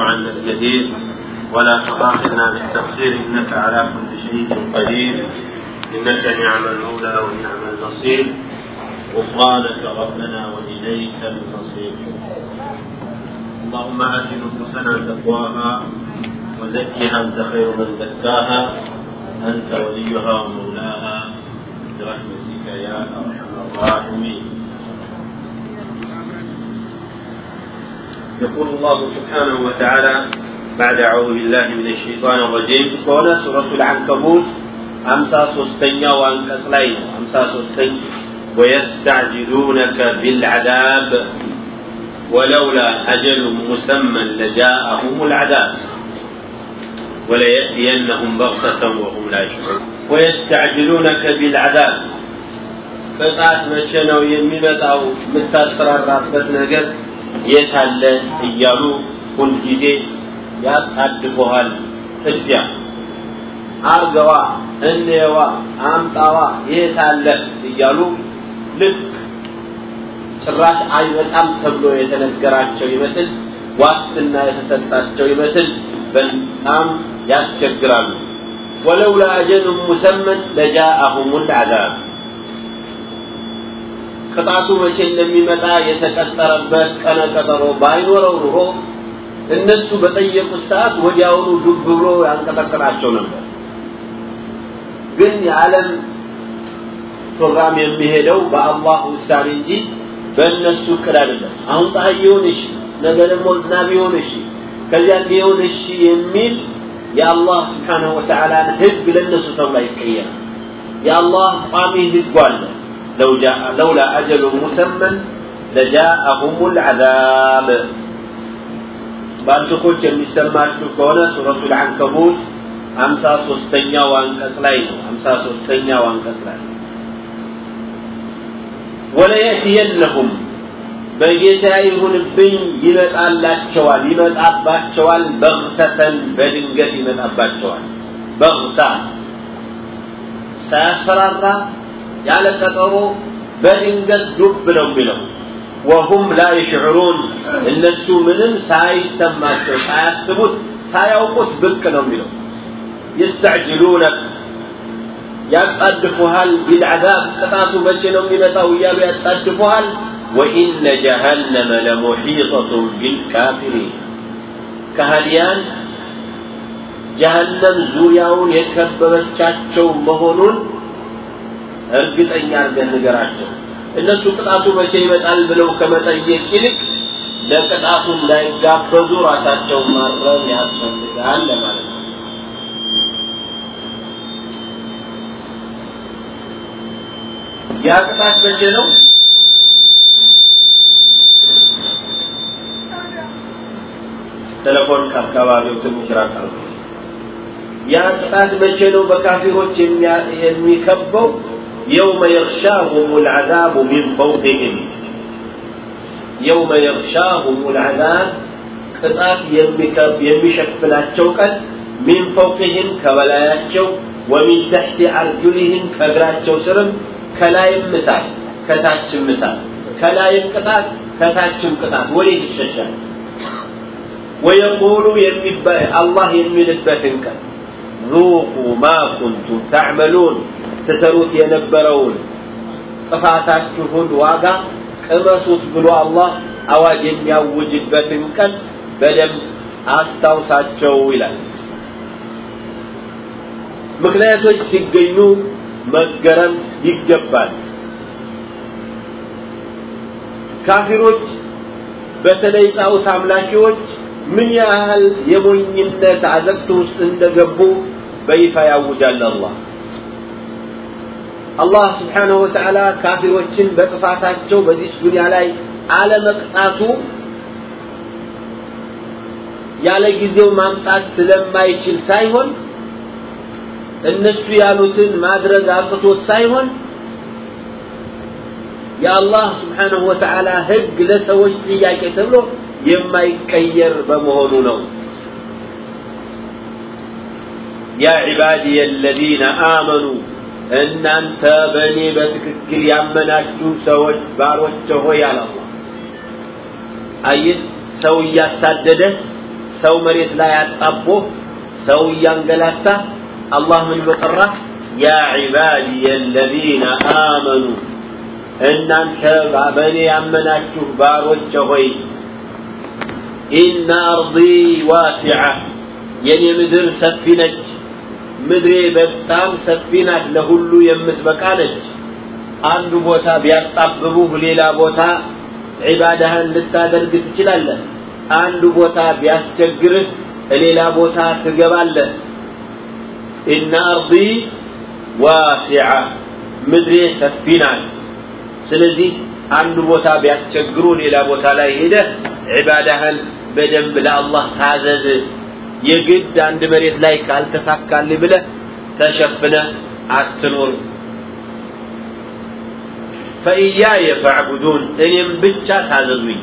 عنا الجديد ولا تؤاخذنا بالتقصير إنك على كل شيء قدير. إنك نعم المولى ونعم النصير. غفرانك ربنا وإليك المصير. اللهم آت نفوسنا تقواها وزكها أنت خير من زكاها. أنت وليها ومولاها. برحمتك يا أرحم الراحمين. يقول الله سبحانه وتعالى بعد أعوذ بالله من الشيطان الرجيم. سورة سورة العنكبوت. أمسى سستنيا وأنكسلين أمسى سستنيا ويستعجلونك بالعذاب. ولولا أجل مسمى لجاءهم العذاب. وليأتينهم بغتة وهم لا يشعرون. ويستعجلونك بالعذاب. فقعت مشينا ويمي أو متاستر الرأس بس نجد. የት አለ እያሉ ሁልጊዜ ያጣድፈዋል ጥድፊያ አርገዋ እንየዋ አምጣዋ የት አለ እያሉ ልክ ጭራሽ አይመጣም ተብሎ የተነገራቸው ይመስል ዋስትና የተሰጣቸው ይመስል በጣም ያስቸግራሉ። ወለውላ አጀሉን ሙሰመን ለጃአሁም ልዓዛብ ቅጣቱ መቼ እንደሚመጣ የተቀጠረበት ቀነ ቀጠሮ ባይኖረው ኑሮ እነሱ በጠየቁት ሰዓት ወዲያውኑ ዱብ ብሎ ያንቀጠቅጣቸው ነበር። ግን የዓለም ፕሮግራም የሚሄደው በአላህ ውሳኔ እንጂ በእነሱ እቅድ አይደለም። አሁን ፀሐይ ይሁን እሺ ነገ ደግሞ ዝናብ ይሁን እሺ ከዚያ ሊሆን እሺ የሚል የአላህ ስብሓንሁ ወተዓላን ህግ ለእነሱ ተብሎ አይቀየርም። የአላህ ቋሚ ህጉ አለ لو جاء لولا أجل مسمى لجاءهم العذاب ባልቶኮች የሚሰማችሁ ከሆነ ሱረቱል አንከቡት ሀምሳ ሶስተኛው አንቀጽ ላይ ነው ሀምሳ ሶስተኛው አንቀጽ ላይ ወለየእትየነሁም በጌታ ይሁንብኝ ይመጣላቸዋል ይመጣባቸዋል በግተተን በድንገት ይመጣባቸዋል በግታ ሳያስፈራራ ያለ ቀጠሮ በድንገት ዱብ ነው የሚለው ወሁም ላ ይሽዕሩን እነሱ ምንም ሳይሰማቸው ሳያስቡት ሳያውቁት ብቅ ነው የሚለው يستعجلونك ያጣድፉሃል ቢልዓዛብ ቅጣቱ መቼ ነው የሚመጣው እያሉ ያጣድፉሃል ወኢነ ጀሃነመ ለሙሒጠቱን ቢልካፊሪን ከሃዲያን ጀሃነም ዙሪያውን የከበበቻቸው መሆኑን እርግጠኛ አድርገን ንገራቸው። እነሱ ቅጣቱ መቼ ይመጣል ብለው ከመጠየቅ ይልቅ ለቅጣቱ እንዳይጋበዙ ራሳቸው ማረም ያስፈልጋል ለማለት ነው። ያ ቅጣት መቼ ነው? ቴሌፎን ከአካባቢው ትንሽ ራቅ ያ ቅጣት መቼ ነው በካፊሮች የሚከበው يوم يغشاهم العذاب من فوقهم يوم يغشاهم العذاب ቅጣት የሚሸፍናቸው ቀን ሚን ፈውቅህም ከበላያቸው ወሚን ተሕቲ አርጁልህም ከእግራቸው ስርም ከላይም ምሳል ከታችም ምሳል ከላይም ቅጣት ከታችም ቅጣት ወዴት ይሸሻል ወየቁሉ አላህ የሚልበትን ቀን ذوقوا ما كنتم تعملون ትሰሩት የነበረውን ጥፋታችሁን ዋጋ ቅመሱት ብሎ አላህ አዋጅ የሚያውጅበትን ቀን በደንብ አስታውሳቸው ይላል። ምክንያቶች ሲገኙ መገረም ይገባል። ካፊሮች በተለይ ጣውት አምላኪዎች ምን ያህል የሞኝነት አዘቅት ውስጥ እንደገቡ በይፋ ያውጃል አላህ። አላህ ስብሓንሁ ወተዓላ ካፊሮችን በጥፋታቸው በዚህ ዱንያ ላይ አለመቅጣቱ ያለ ጊዜው ማምጣት ስለማይችል ሳይሆን እነሱ ያሉትን ማድረግ አቅቶት ሳይሆን የአላህ ስብሓንሁ ወተዓላ ህግ ለሰዎች ጥያቄ ተብሎ የማይቀየር በመሆኑ ነው ያ ዒባዲየ አለዚነ አመኑ እናንተ በእኔ በትክክል ያመናችሁ ሰዎች ባሮች ሆይ አለ አየህ ሰው እያሳደደ ሰው መሬት ላይ አጣቦ ሰው እያንገላታ አላህ ምን በጠራ ያ ዒባዲየ አለዚነ አመኑ እናንተ በእኔ ያመናችሁ ባሮች ሆይ ኢነ አርዲ ዋሲዐ የኔ ምድር ሰፊ ነች ምድሬ በጣም ሰፊ ናት ለሁሉ የምትበቃ ነች። አንዱ ቦታ ቢያጣብቡህ ሌላ ቦታ ዒባዳህን ልታደርግ ትችላለህ። አንዱ ቦታ ቢያስቸግርህ ሌላ ቦታ ትገባለህ። ኢነ አርዲ ዋሲዐ ምድሬ ሰፊ ናት። ስለዚህ አንዱ ቦታ ቢያስቸግሩ ሌላ ቦታ ላይ ሄደህ ዒባዳህን በደንብ ለአላህ ታዘዝ የግድ አንድ መሬት ላይ ካልተሳካልህ ብለህ ተሸፍነህ አትኖር ፈኢያየ ፈዕቡዱን እኔም ብቻ ታዘዙኝ።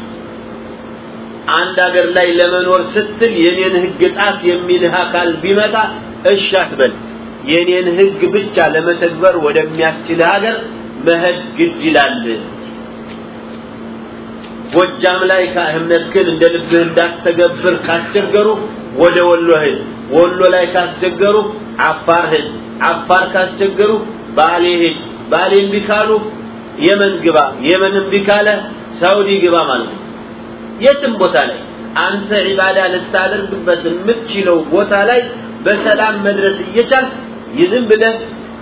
አንድ አገር ላይ ለመኖር ስትል የኔን ህግ ጣት የሚልህ አካል ቢመጣ እሺ አትበል። የኔን ህግ ብቻ ለመተግበር ወደሚያስችልህ ሀገር መሄድ ግድ ይላል። ጎጃም ላይ እምነትህን እንደ ልብህ እንዳትተገብር ካስቸገሩ ወደ ወሎ ሂድ። ወሎ ላይ ካስቸገሩ አፋር ሂድ። አፋር ካስቸገሩ ባሌ ሂድ። ባሌ እምቢ ካሉ የመን ግባ። የመን እምቢ ካለ ሳውዲ ግባ ማለት ነው። የትም ቦታ ላይ አንተ ዒባዳ ልታደርግበት የምትችለው ቦታ ላይ በሰላም መድረስ እየቻል ይዝም ብለህ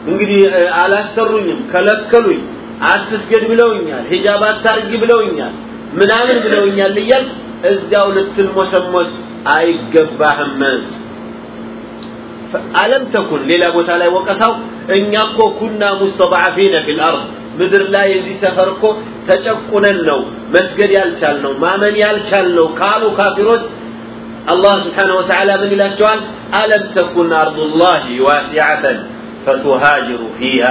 እንግዲህ አላሰሩኝም ከለከሉኝ አትስገድ ብለውኛል ሂጃብ አታርጊ ብለውኛል ምናምን ብለውኛል እያል እዚያው ልትልሞሰሞስ አይገባህም። ألم تكن ሌላ ቦታ ላይ ወቀሳው። እኛ እኮ كنا مستضعفين في الأرض። ምድር ላይ እዚህ ሰፈር እኮ ተጨቁነን ነው መስገድ ያልቻልነው ማመን ያልቻልነው ካሉ ካፊሮች አላህ سبحانه وتعالى ምን ይላቸዋል? ألم تكن أرض الله واسعة فتهاجروا فيها።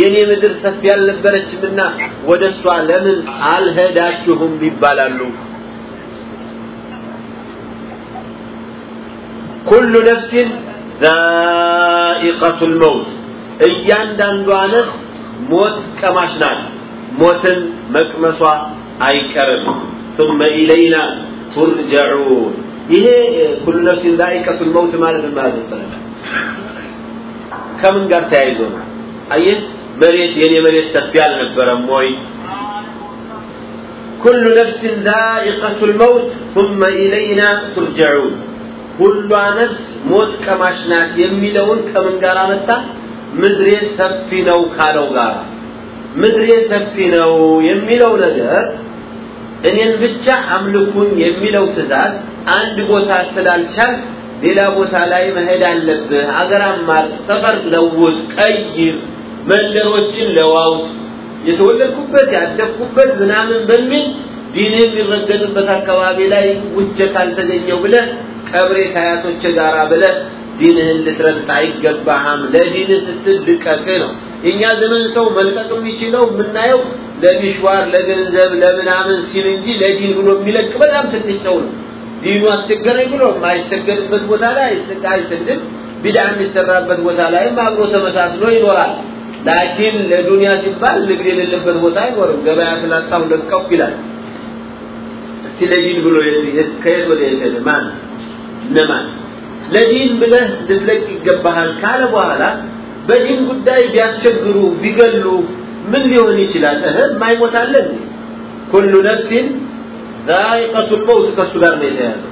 የኔ ምድር ሰፊ ያልነበረችምና ወደ እሷ ለምን አልሄዳችሁም ይባላሉ ኩሉ ነፍሲን ዛኢቀቱ ልመውት እያንዳንዷ ነፍስ ሞት ቀማሽ ናት ሞትን መቅመሷ አይቀርም ثم إلينا ترجعون ይሄ ኩሉ ነፍሲን ዛኢቀቱ ልመውት ማለት ማለት ሰለላ ከምን ጋር ተያይዞ ነው አየህ መሬት የኔ መሬት ሰፊ አልነበረም ወይ كل نفس ذائقة الموت ثم إلينا ترجعون ሁሏ ነፍስ ሞት ቀማሽ ናት የሚለውን ከምን ጋር መጣ ምድሬ ሰፊ ነው ካለው ጋር። ምድሬ ሰፊ ነው የሚለው ነገር እኔን ብቻ አምልኩኝ የሚለው ትእዛዝ አንድ ቦታ ስላልቻል ሌላ ቦታ ላይ መሄድ አለብህ። አገር አማር ሰፈር ለውጥ ቀይር መንደሮችን ለዋውጥ። የተወለድኩበት ያደግኩበት ምናምን በሚል ዲን የሚረገጥበት አካባቢ ላይ ውጀት አልተገኘው ብለህ ቀብሬ ከአያቶች ጋር ብለህ ዲንህን ልትረግጥ አይገባህም። ለዲን ስትል ነው። የእኛ ዘመን ሰው መልቀቅ የሚችለው የምናየው ለሚሽዋር ለገንዘብ ለምናምን ሲል እንጂ ለዲን ብሎ የሚለቅ በጣም ትንሽ ሰው ነው። ዲኑ አስቸገረኝ ብሎ የማይሰገድበት ቦታ ላይ አይሰግድም። ቢድዓ የሚሰራበት ቦታ ላይም አብሮ ተመሳስሎ ይኖራል። ላኪን ለዱንያ ሲባል ንግድ የሌለበት ቦታ አይኖርም። ገበያ ስላጣሁ ለቀው ይላል። እስቲ ለዲን ብሎ ከየት ወደ የት ማን እነማን ለዲን ብለህ ልትለቅ ይገባሃል ካለ በኋላ በዲን ጉዳይ ቢያስቸግሩ ቢገሉ ምን ሊሆን ይችላል? እህ የማይሞታለ ኩሉ ነፍሲን ዛኢቀቱ ልመውት ከእሱ ጋር ነው የተያዘው።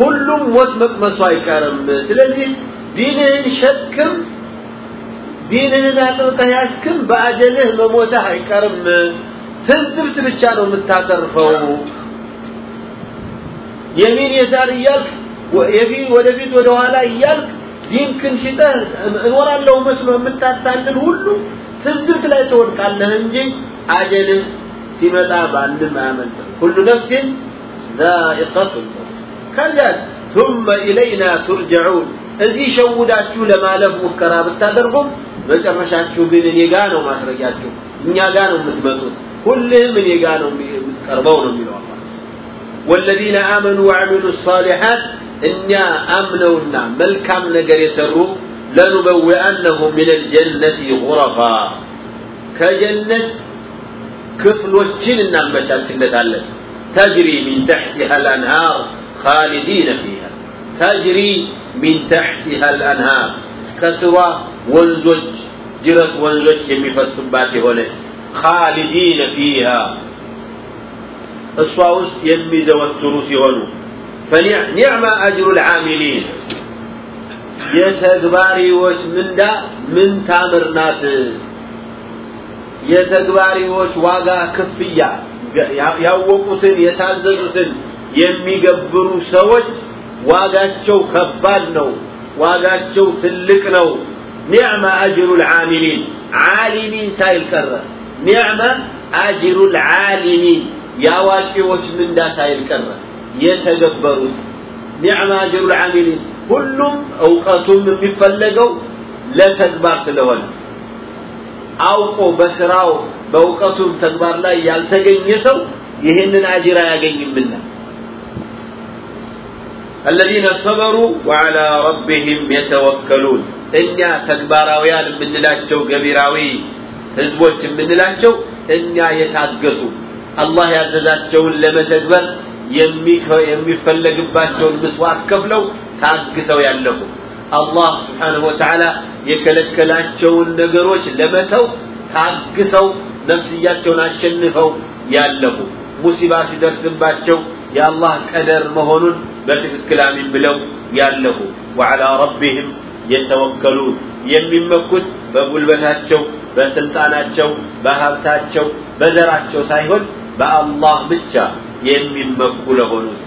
ሁሉም ሞት መቅመሱ አይቀርም። ስለዚህ ዲንህን ሸክም ዲንህን አጥብቀህ ያስክም በአጀልህ መሞትህ አይቀርም። ትዝብት ብቻ ነው የምታተርፈው የሚን የዛር እያልክ የፊት ወደፊት ወደኋላ ኋላ እያልክ ዲንክን ሽጠህ እኖራለሁ መስሎ የምታታልል ሁሉ ትዝብት ላይ ትወድቃለህ እንጂ አጀልህ ሲመጣ ማንም አያመልጥም። ሁሉ ነፍሲን ዛኢቀቱ ከዚያ ثم ኢለይና ቱርጀዑን እዚህ ሸውዳችሁ ለማለፍ ሙከራ ብታደርጉም መጨረሻችሁ ግን እኔ ጋ ነው ማስረጃችሁ፣ እኛ ጋ ነው የምትመጡት፣ ሁልህም እኔ ጋ ነው የምትቀርበው ነው የሚለዋል والذين آمنوا وعملوا الصالحات እኛ አምነውና መልካም ነገር የሰሩ ለኑበውአነሁም من الجنة غرفا ከጀነት ክፍሎችን እናመቻችለታለን ተጅሪ ሚን ተሕቲሃ الأنهار خالدين فيها تجري من تحتها الأنهار كسوى ወንዞች ጅረት ወንዞች የሚፈሱባት የሆነች خالدين فيها እሷ ውስጥ የሚዘወትሩ ሲሆኑ ፈኒዕማ አጅሩ ልዓሚሊን የተግባሪዎች ምንዳ ምን ታምር ናት የተግባሪዎች ዋጋ ክፍያ ያወቁትን የታዘዙትን የሚገብሩ ሰዎች ዋጋቸው ከባድ ነው ዋጋቸው ትልቅ ነው ኒዕማ አጅሩ ልዓሚሊን ዓሊሚን ሳይል ቀረ ኒዕማ አጅሩ ልዓሊሚን የአዋቂዎች ምንዳ ሳይል ቀረ የተገበሩት ኒዕመ አጅሩ ልዓሚሊን ሁሉም እውቀቱም የሚፈለገው ለተግባር ስለሆነ አውቆ በስራው በእውቀቱም ተግባር ላይ ያልተገኘ ሰው ይህንን አጅር አያገኝምና الذين صبروا وعلى ربهم يتوكلون እኛ ተግባራውያን የምንላቸው ገቢራዊ ህዝቦች የምንላቸው እኛ የታገሱ አላህ ያዘዛቸውን ለመተግበር የሚፈለግባቸውን ምስዋዕት ከፍለው ታግሰው ያለፉ። አላህ ስብሓንሁ ወተዓላ የከለከላቸውን ነገሮች ለመተው ታግሰው ነፍስያቸውን አሸንፈው ያለፉ። ሙሲባ ሲደርስባቸው የአላህ ቀደር መሆኑን በትክክል አሚን ብለው ያለፉ። ወዓላ ረቢህም የተወከሉን የሚመኩት በጉልበታቸው በስልጣናቸው በሀብታቸው በዘራቸው ሳይሆን በአላህ ብቻ የሚመኩ ለሆኑት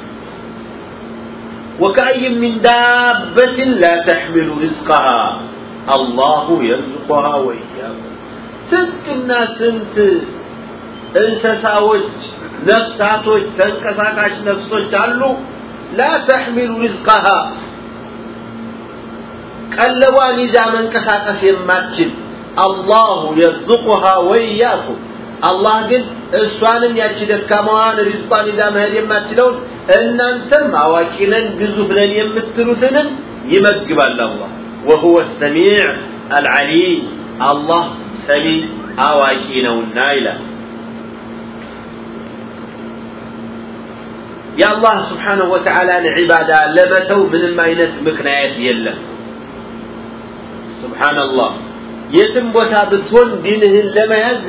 وكأي من دابة لا تحمل رزقها الله يرزقها وإياكم سنتنا سنت እንስሳዎች ነፍሳቶች ተንቀሳቃሽ ነፍሶች አሉ ላ ተሕሚሉ ሪዝቀሃ ቀለቧን ይዛ መንቀሳቀስ የማትችል አላሁ የርዝቁሃ ወኢያኩም አላህ ግን እሷንም ያቺ ደካማዋን ሪዝቋን ይዛ መሄድ የማትችለውን እናንተም አዋቂ ነን ግዙፍ ነን የምትሉትንም ይመግባል አላህ። ወሁወ ሰሚዕ አልዓሊም። አላህ ሰሚ አዋቂ ነውና ይላል። የአላህ ስብሓንሁ ወተዓላን ዒባዳ ለመተው ምንም አይነት ምክንያት የለም። ስብሓንላህ የትም ቦታ ብትሆን ዲንህን ለመያዝ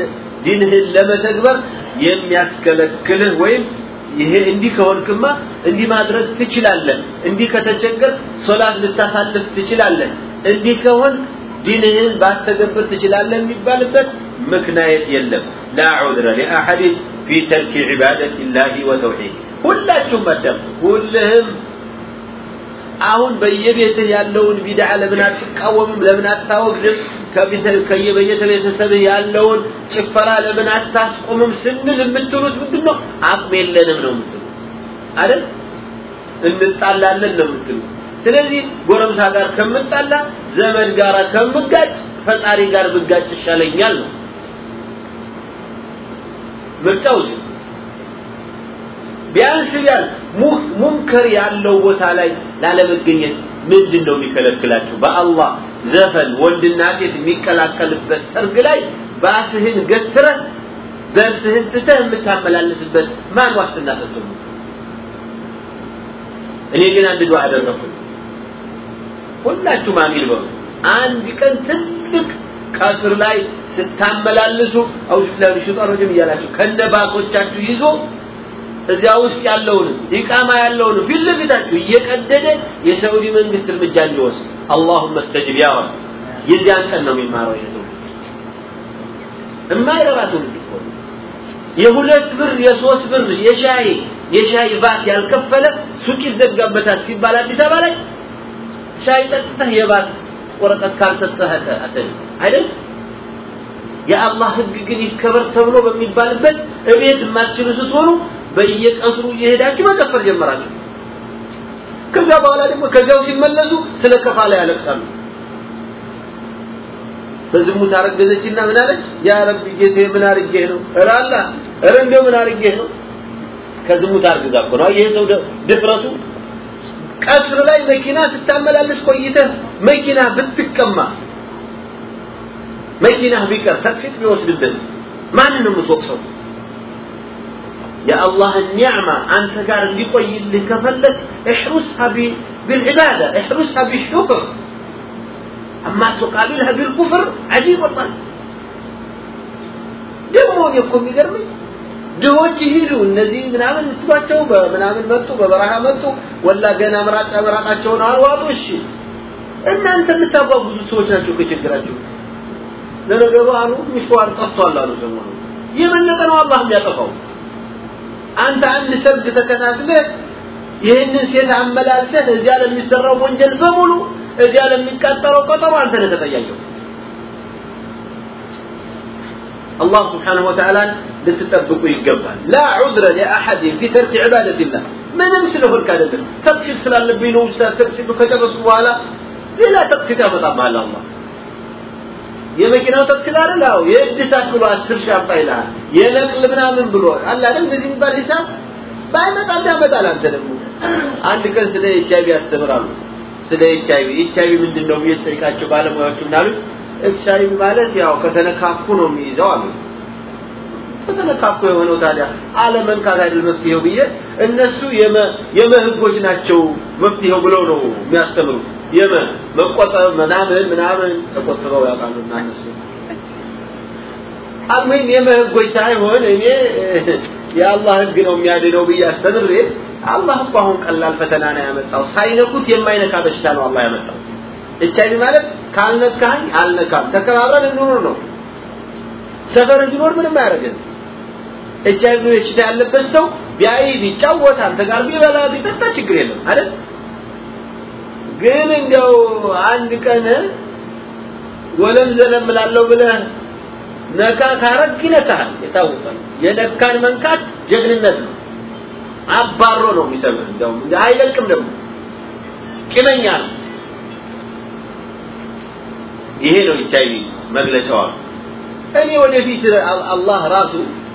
ዲንህን ለመተግበር የሚያስከለክልህ ወይም ይሄ እንዲህ ከሆንክማ እንዲህ ማድረግ ትችላለህ እንዲህ ከተቸገር ሶላት ልታሳልፍ ትችላለህ እንዲህ ከሆን ዲንህን ባተገብር ትችላለህ የሚባልበት ምክንያት የለም። ላ ዑድረ ሊአሐድን ፊ ተርኪ ዒባደት ላህ ወተውሒድ ሁላችሁም መደም ሁልህም አሁን በየቤትህ ያለውን ቢድዓ ለምን አትቃወምም? ለምን አታወግዝም? ከየቤተሰብህ ያለውን ጭፈራ ለምን አታስቆምም ስንል የምትሉት ምንድን ነው አቅም የለንም ነው የምትሉት። አይደል? እንጣላለን ነው የምትሉት። ስለዚህ ጎረምሳ ጋር ከምጣላ ዘመድ ጋር ከምጋጭ ፈጣሪ ጋር ብጋጭ ይሻለኛል ነው። ምርጫው ቢያንስ ቢያንስ ሙንከር ያለው ቦታ ላይ ላለመገኘት ምንድን ነው የሚከለክላችሁ? በአላህ ዘፈን ወንድና ሴት የሚቀላቀልበት ሰርግ ላይ ባስህን ገትረህ ደርስህን ትተህ የምታመላልስበት ማን ዋስትና ሰጥቶ እኔ ግን አንድ ዱዓ አደረኩኝ። ሁላችሁም አሚን በሉ። አንድ ቀን ትልቅ ቀስር ላይ ስታመላልሱ አውዝ ቢላሂ ሸይጣን እያላችሁ ከነ ባሶቻችሁ ይዞ እዚያ ውስጥ ያለውን ኢቃማ ያለውን ፊት ለፊታችሁ እየቀደደ የሳዑዲ መንግስት እርምጃ እንዲወስድ። አላሁመ እስተጅብ። ያ ረብ የዚያን ቀን ነው የሚማረው ይሄ ትውልድ የማይረባ ትውልድ እኮ የሁለት ብር የሶስት ብር የሻይ የሻይ ባት ያልከፈለ ሱቅ ይዘጋበታል ሲባል አዲስ አበባ ላይ ሻይ ጠጥተህ የባት ወረቀት ካልሰጠህ አይደል? የአላህ ህግ ግን ይከበር ተብሎ በሚባልበት እቤት የማትችሉ ስትሆኑ በየቀስሩ እየሄዳችሁ መጨፈር ጀመራችሁ። ከዛ በኋላ ደግሞ ከዚያው ሲመለሱ ስለ ከፋላ ያለቅሳሉ። በዝሙት አረገዘችና ምን አለች? ያ ረቢ ጌቴ ምን አርጌ ነው? እረ አላህ እንደው ምን አርጌ ነው? ከዝሙት አርግዛ እኮ ነው። ይሄ ሰው ድፍረቱ ቀስር ላይ መኪና ስታመላልስ ቆይተህ መኪና ብትቀማ መኪና ቢቀር ተክፊት ቢወስድብህ ማንን ነው የምትወቅሰው يا الله النعمة أنت قال لي لك فلت احرسها بالعبادة احرسها بالشكر. أما تقابلها بالكفر عجيب الله دمون يكون يقرمي دوت يهيلو النذي من عمل نسبة توبة من عمل مرتوبة براها مرتوبة ولا قنا مرات أمرات أتشون أرواضو الشيء إن أنت متابع بزو سوشنا شو كشك راجو لأنه قبارو مشوار تفطال لأنه سمونه يمن لتنو الله بيطفوه አንተ አንድ ሰርግ ተከታትለህ ይህንን ሴት አመላልሰህ እዚያ ለሚሰራው ወንጀል በሙሉ እዚያ ለሚቃጠረው ቀጠሮ አንተ ነህ ተጠያቂው الله سبحانه وتعالى لتطبقوا يقبل لا عذر لأحد في ترك عبادة الله ما نمسله الكادر تقصد سلال لبينه أستاذ تقصد كجرس ولا ሌላ ተቅሲት ያመጣብሃል አላህ የመኪናው ተቅሲት አይደል? የእድሳት ብሎ አስር ሺህ አምጣ ይልሃል የነቅል ምናምን ብሎ አለ አይደል? እንደዚህ የሚባል ሂሳብ ባይመጣም ያመጣል። አንተ ደግሞ አንድ ቀን ስለ ኤች አይቪ ያስተምራሉ። ስለ ኤች አይቪ ኤች አይቪ ምንድን ነው ብዬ ስጠይቃቸው ባለሙያዎቹ ምናሉ ኤች አይቪ ማለት ያው ከተነካኩ ነው የሚይዘው አሉ። ከተነካኩ የሆነው ታዲያ አለመንካት አይደል መፍትሄው ብዬ እነሱ የመህጎች ናቸው መፍትሄው ብለው ነው የሚያስተምሩ የመ መቆጠብ ምናምን ምናምን ተቆጥበው ያውቃሉ እና እነሱ? المهم የመህጎች ሳይሆን እኔ የአላህ ህግ ነው የሚያድነው ብዬ አስተምሬ አላህ እኮ አሁን ቀላል ፈተና ነው ያመጣው። ሳይነኩት የማይነካ በሽታ ነው አላህ ያመጣው። ኤች አይቪ ማለት ካልነካኝ አልነካም። ተከባብረን እንኑር ነው። ሰፈር እንዲኖር ምንም አያደርግም ኤች አይቪ በሽታ ያለበት ሰው ቢያይ ቢጫወት አንተ ጋር ቢበላ ቢጠጣ ችግር የለም አይደል ግን እንደው አንድ ቀን ወለም ዘለም ላለው ብለህ ነካ ካረግ ይነካል የታወቀ የነካን መንካት ጀግንነት ነው። አባሮ ነው የሚሰምህ እንደውም አይለቅም ደግሞ ቂመኛ ነው። ይሄ ነው ኤችአይቪ መግለጫዋ። እኔ ወደፊት አላህ ራሱ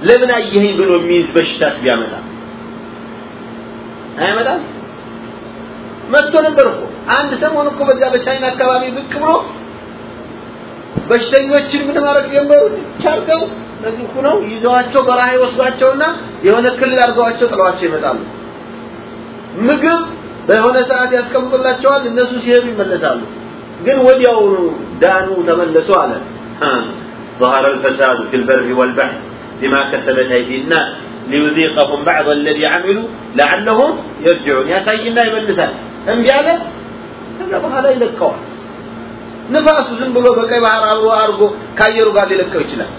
ለምን አየኸኝ ብሎ የሚይዝ በሽታስ ቢያመጣ? አይመጣም? መጥቶ ነበር እኮ አንድ ሰሞን እኮ በዛ በቻይና አካባቢ ብቅ ብሎ በሽተኞችን ምን ማድረግ ጀመሩ ቻርገው እነዚህ ሁነው ይዘዋቸው በረሃ ይወስዷቸውና የሆነ ክልል አድርገዋቸው ጥለዋቸው ይመጣሉ ምግብ በሆነ ሰዓት ያስቀምጡላቸዋል እነሱ ሲሄዱ ይመለሳሉ ግን ወዲያውኑ ዳኑ ተመለሱ አለ ظهر الفساد في البر والبحر بما كسبت أيدي الناس ليذيقهم بعض الذي عملوا لعلهم يرجعون يا سيدنا يملسان እምቢ አለ ከዛ በኋላ ይለቀዋል ንፋሱ ዝም ብሎ በቀይ ባህር አብሮ አድርጎ ከአየሩ ጋር ሊለቀው ይችላል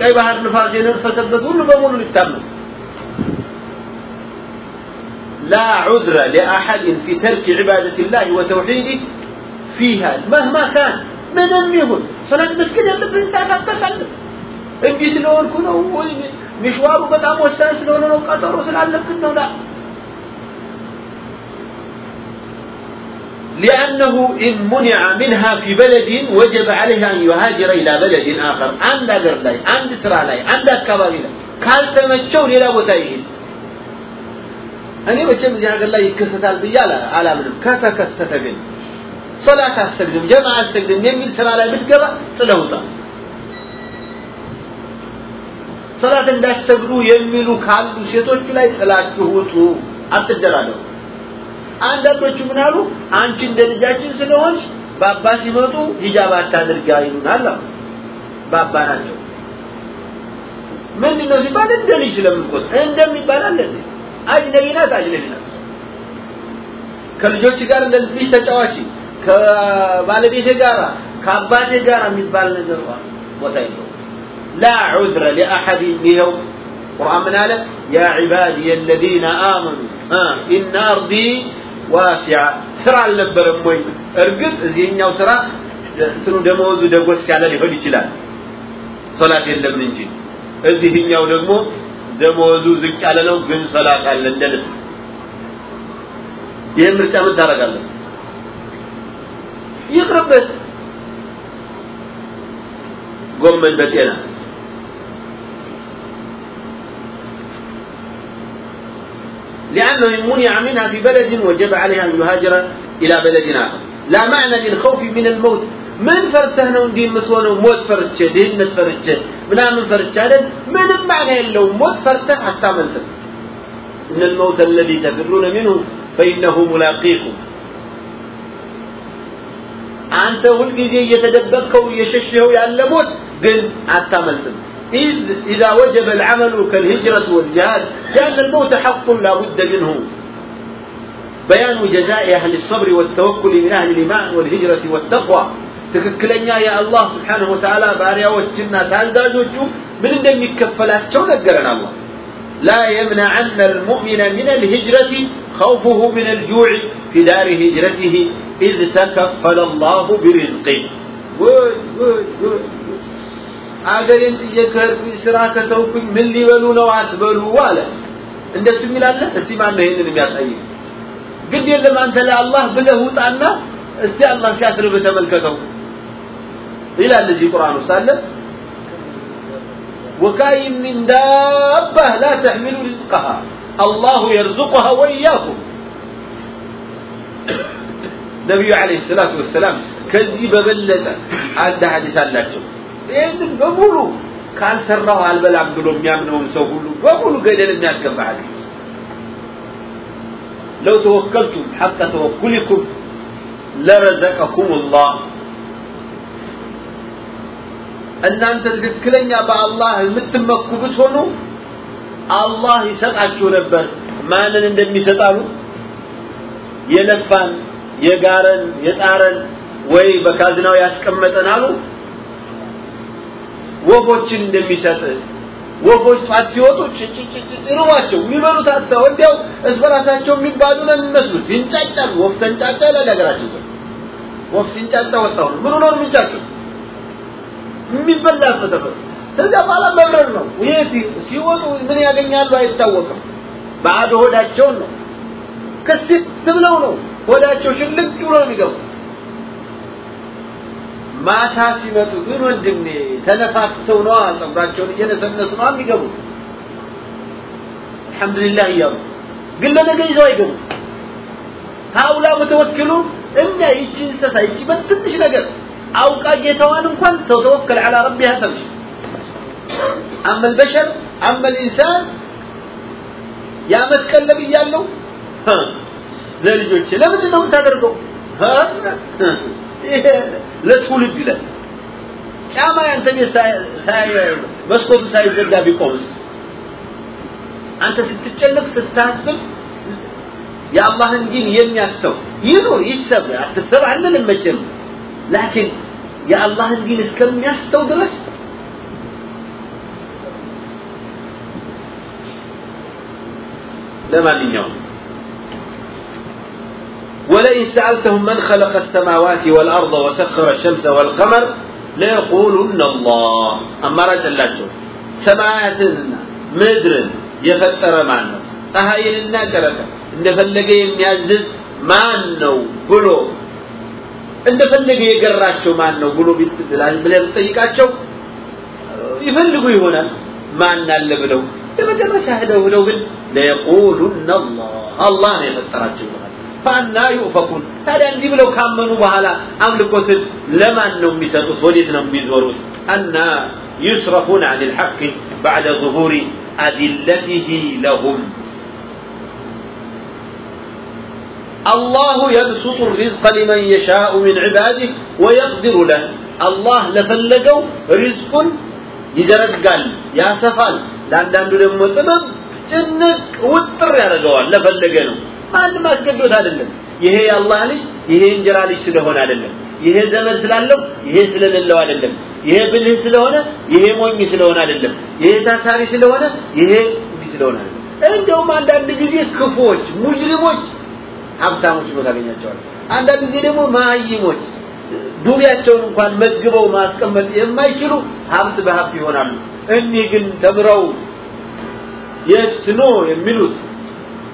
ቀይ ባህር ንፋስ የነፈሰበት ሁሉ በሙሉ ሊታመን لا عذر لأحد في ترك عبادة الله وتوحيده فيها مهما كان ምንም ይሁን ሰላት መስገድ ያለብን ሰዓት አታሳልፍ እንዲህ ስለሆንኩ ነው ወይ ሚሽዋሩ በጣም ወሳኝ ስለሆነ ነው ቀጠሮ ስላለብን ነው ላ لأنه إن منع منها في بلد وجب عليه أن يهاجر إلى بلد آخر عند أجر لاي عند سرى لاي عند أكبر لاي قال تمشوا للا بتايهن أنا بشم زي هذا الله يكسر البيالة على منهم كذا كسر بين صلاة أستخدم جماعة أستخدم يميل سرى لاي بتقرأ صلوتا صلاة እንዳስተግሩ የሚሉ ካሉ ሴቶች ላይ ጥላችሁ ውጡ አትደራደሩ አንዳንዶቹ ምን አሉ? አንቺ እንደ ልጃችን ስለሆንሽ ባባ ሲመጡ ሂጃብ አታድርጋ ይሉናል አሉ። ባባ ናቸው። ምንድን ነው ሲባል እንደ ልጅ ስለምንቆጥ እንደሚባል አለ። አጅነቢ ናት፣ አጅነቢ ናት። ከልጆች ጋር እንደ ልጅ ተጫዋች፣ ከባለቤቴ ጋር ከአባቴ ጋር የሚባል ነገር ቦታ የለው። ላ ዑዝረ ሊአሐድ ይኸው ቁርአን ምን አለ? ያ ዒባዲየ አለዚነ አመኑ ኢነ አርዲ ዋሲዓ ስራ አልነበረም ወይ? እርግጥ እዚህኛው ስራ እንትኑ ደመወዙ ደጎስ ያለ ሊሆን ይችላል። ሶላት የለም እንጂ። እዚህኛው ደግሞ ደመወዙ ዝቅ ያለ ነው ግን ሶላት አለ እንደልብ። ይህን ምርጫ ምን ታደርጋለህ? ይቅርበት። ጎመን በጤና لأنه إن منع منها في بلد وجب عليها أن يهاجر إلى بلد آخر لا معنى للخوف من الموت من فرته ነው እንዲህ የምትሆነው ሞት ፈርቼ ድህነት ፈርቼ ምናምን ፈርቻ አይደል ምንም ማዕና የለውም ሞት ፈርተህ አታመልጥም ان الموت الذي تفرون منه فانه ملاقيكم አንተ ሁልጊዜ እየተደበቅከው እየሸሸኸው ያለ ሞት ግን አታመልጥም إذ إذا وجب العمل كالهجرة والجهاد لأن الموت حق لا بد منه بيان جزاء أهل الصبر والتوكل من أهل الإيمان والهجرة والتقوى ትክክለኛ የአላህ ስብሓንሁ ወተዓላ ባሪያዎችና ታዛዦቹ ምን እንደሚከፈላቸው ነገረን አላህ لا يمنعن المؤمن من الهجرة خوفه من الجوع في دار هجرته إذ تكفل الله برزقه አገሬን ጥዬ ከሄድኩኝ ስራ ከተውኩኝ ምን ሊበሉ ነው አትበሉ አለ እንደሱ የሚል አለ እስቲ ማን ነው ይህንን የሚያሳይ ግድ የለም አንተ ለአላህ ብለህ ውጣና እስቲ አላህ ሲያስርብህ ተመልከተው ይላል እዚህ ቁርአን ውስጥ አለ وكاين من دابة لا تحمل رزقها الله يرزقها وإياكم ነቢዩ አለይሂ ሰላቱ ወሰላም ከዚህ በበለጠ አንድ ሐዲስ አላቸው ይህንን በሙሉ ካልሰራው አልበላም ብሎ የሚያምነውን ሰው ሁሉ በሙሉ ገደል የሚያስገባ ሐዲስ። ለው ተወከልቱም ሐቀ ተወኩልኩም ለረዘቀኩም ላህ እናንተ ትክክለኛ በአላህ የምትመኩ ብትሆኑ አላህ ይሰጣችሁ ነበር። ማንን እንደሚሰጣሉ? የለፋን የጋረን የጣረን ወይ በካዝናው ያስቀመጠን አሉ ወፎችን እንደሚሰጥ ወፎች ጧት ሲወጡ ጭጭጭጭጭሩባቸው የሚበሉት አጥተው እንዲያው እስበራሳቸው የሚባሉ ነው የሚመስሉት ይንጫጫሉ ወፍ ተንጫጫ ይላል ወፍ ሲንጫጫ ወጣሁ ምኑ ነው የሚንጫጩት የሚበላ ተፈጠረ ከዚያ በኋላ መብረር ነው። ይሄ ሲወጡ ምን ያገኛሉ አይታወቅም። ባዶ ሆዳቸውን ነው። ከስት ብለው ነው ሆዳቸው ሽልቅ ብሎ ነው የሚገቡ ማታ ሲመጡ ግን ወንድሜ ተነፋፍተው ነዋ ጸጉራቸውን እየነሰነሱ ነዋ የሚገቡት። አልሐምዱሊላህ እያሉ ግን ለነገ ይዘው አይገቡ። ሀውላ ሙተወክሉ እኛ ይቺ እንስሳ ይቺ በትንሽ ነገር አውቃ ጌታዋን እንኳን ተተወከል ዐላ ረቢሃ ተብሽ አመ አልበሸር አመ አልኢንሳን ያመት ቀለብ እያለው ለልጆቼ ለምንድን ነው የምታደርገው? ለትውልድ ይላል። ጫማ ያንተ ቤት መስኮቱ ሳይዘጋ ቢቆምስ? አንተ ስትጨነቅ ስታስብ የአላህን ዲን የሚያስተው ይኑር ይሰብ። አትሰብ አንልም መቼም። ላኪን የአላህን ዲን እስከሚያስተው ድረስ ለማንኛውም ولئن سألتهم من خلق السماوات والأرض وسخر الشمس والقمر ليقولن الله أما رجل الله سماواتنا مدر يفتر معنا ፀሐይንና ጨረቃ እንደፈለገ የሚያዝዝ ማን ነው ብሎ እንደፈለገ የገራቸው ማን ነው ብሎ ብለህ ብትጠይቃቸው ይፈልጉ ይሆናል ማን አለ ብለው ለመጨረሻ ሄደው ሄደው ግን ለየቁሉነ አላህ አላህ ነው የፈጠራቸው ይሆናል ፋና ዩፈኩን ታዲያ እንዲህ ብለው ካመኑ በኋላ አምልኮትን ለማን ነው የሚሰጡት ወዴት ነው የሚዞሩት አና يصرفون عن الحق بعد ظهور أدلته لهم الله يبسط الرزق لمن يشاء من عباده ويقدر له الله لفلقوا رزق ይዘረጋል ያሰፋል ለአንዳንዱ ደግሞ ጥበብ ጭንቅ ውጥር ያደርገዋል ለፈለገ ነው ማንም አስገዶት አይደለም። ይሄ የአላህ ልጅ ይሄ እንጀራ ልጅ ስለሆነ አይደለም። ይሄ ዘመድ ስላለው ይሄ ስለሌለው አይደለም። ይሄ ብልህ ስለሆነ ይሄ ሞኝ ስለሆነ አይደለም። ይሄ ታታሪ ስለሆነ ይሄ እንዲህ ስለሆነ አይደለም። እንደውም አንዳንድ ጊዜ ክፉዎች ሙጅሪሞች ሀብታሞች ነው ታገኛቸዋል አንዳንድ ጊዜ ደግሞ ማይሞች ዱቤያቸውን እንኳን መዝግበው ማስቀመጥ የማይችሉ ሀብት በሀብት ይሆናሉ። እኒህ ግን ተምረው yes no የሚሉት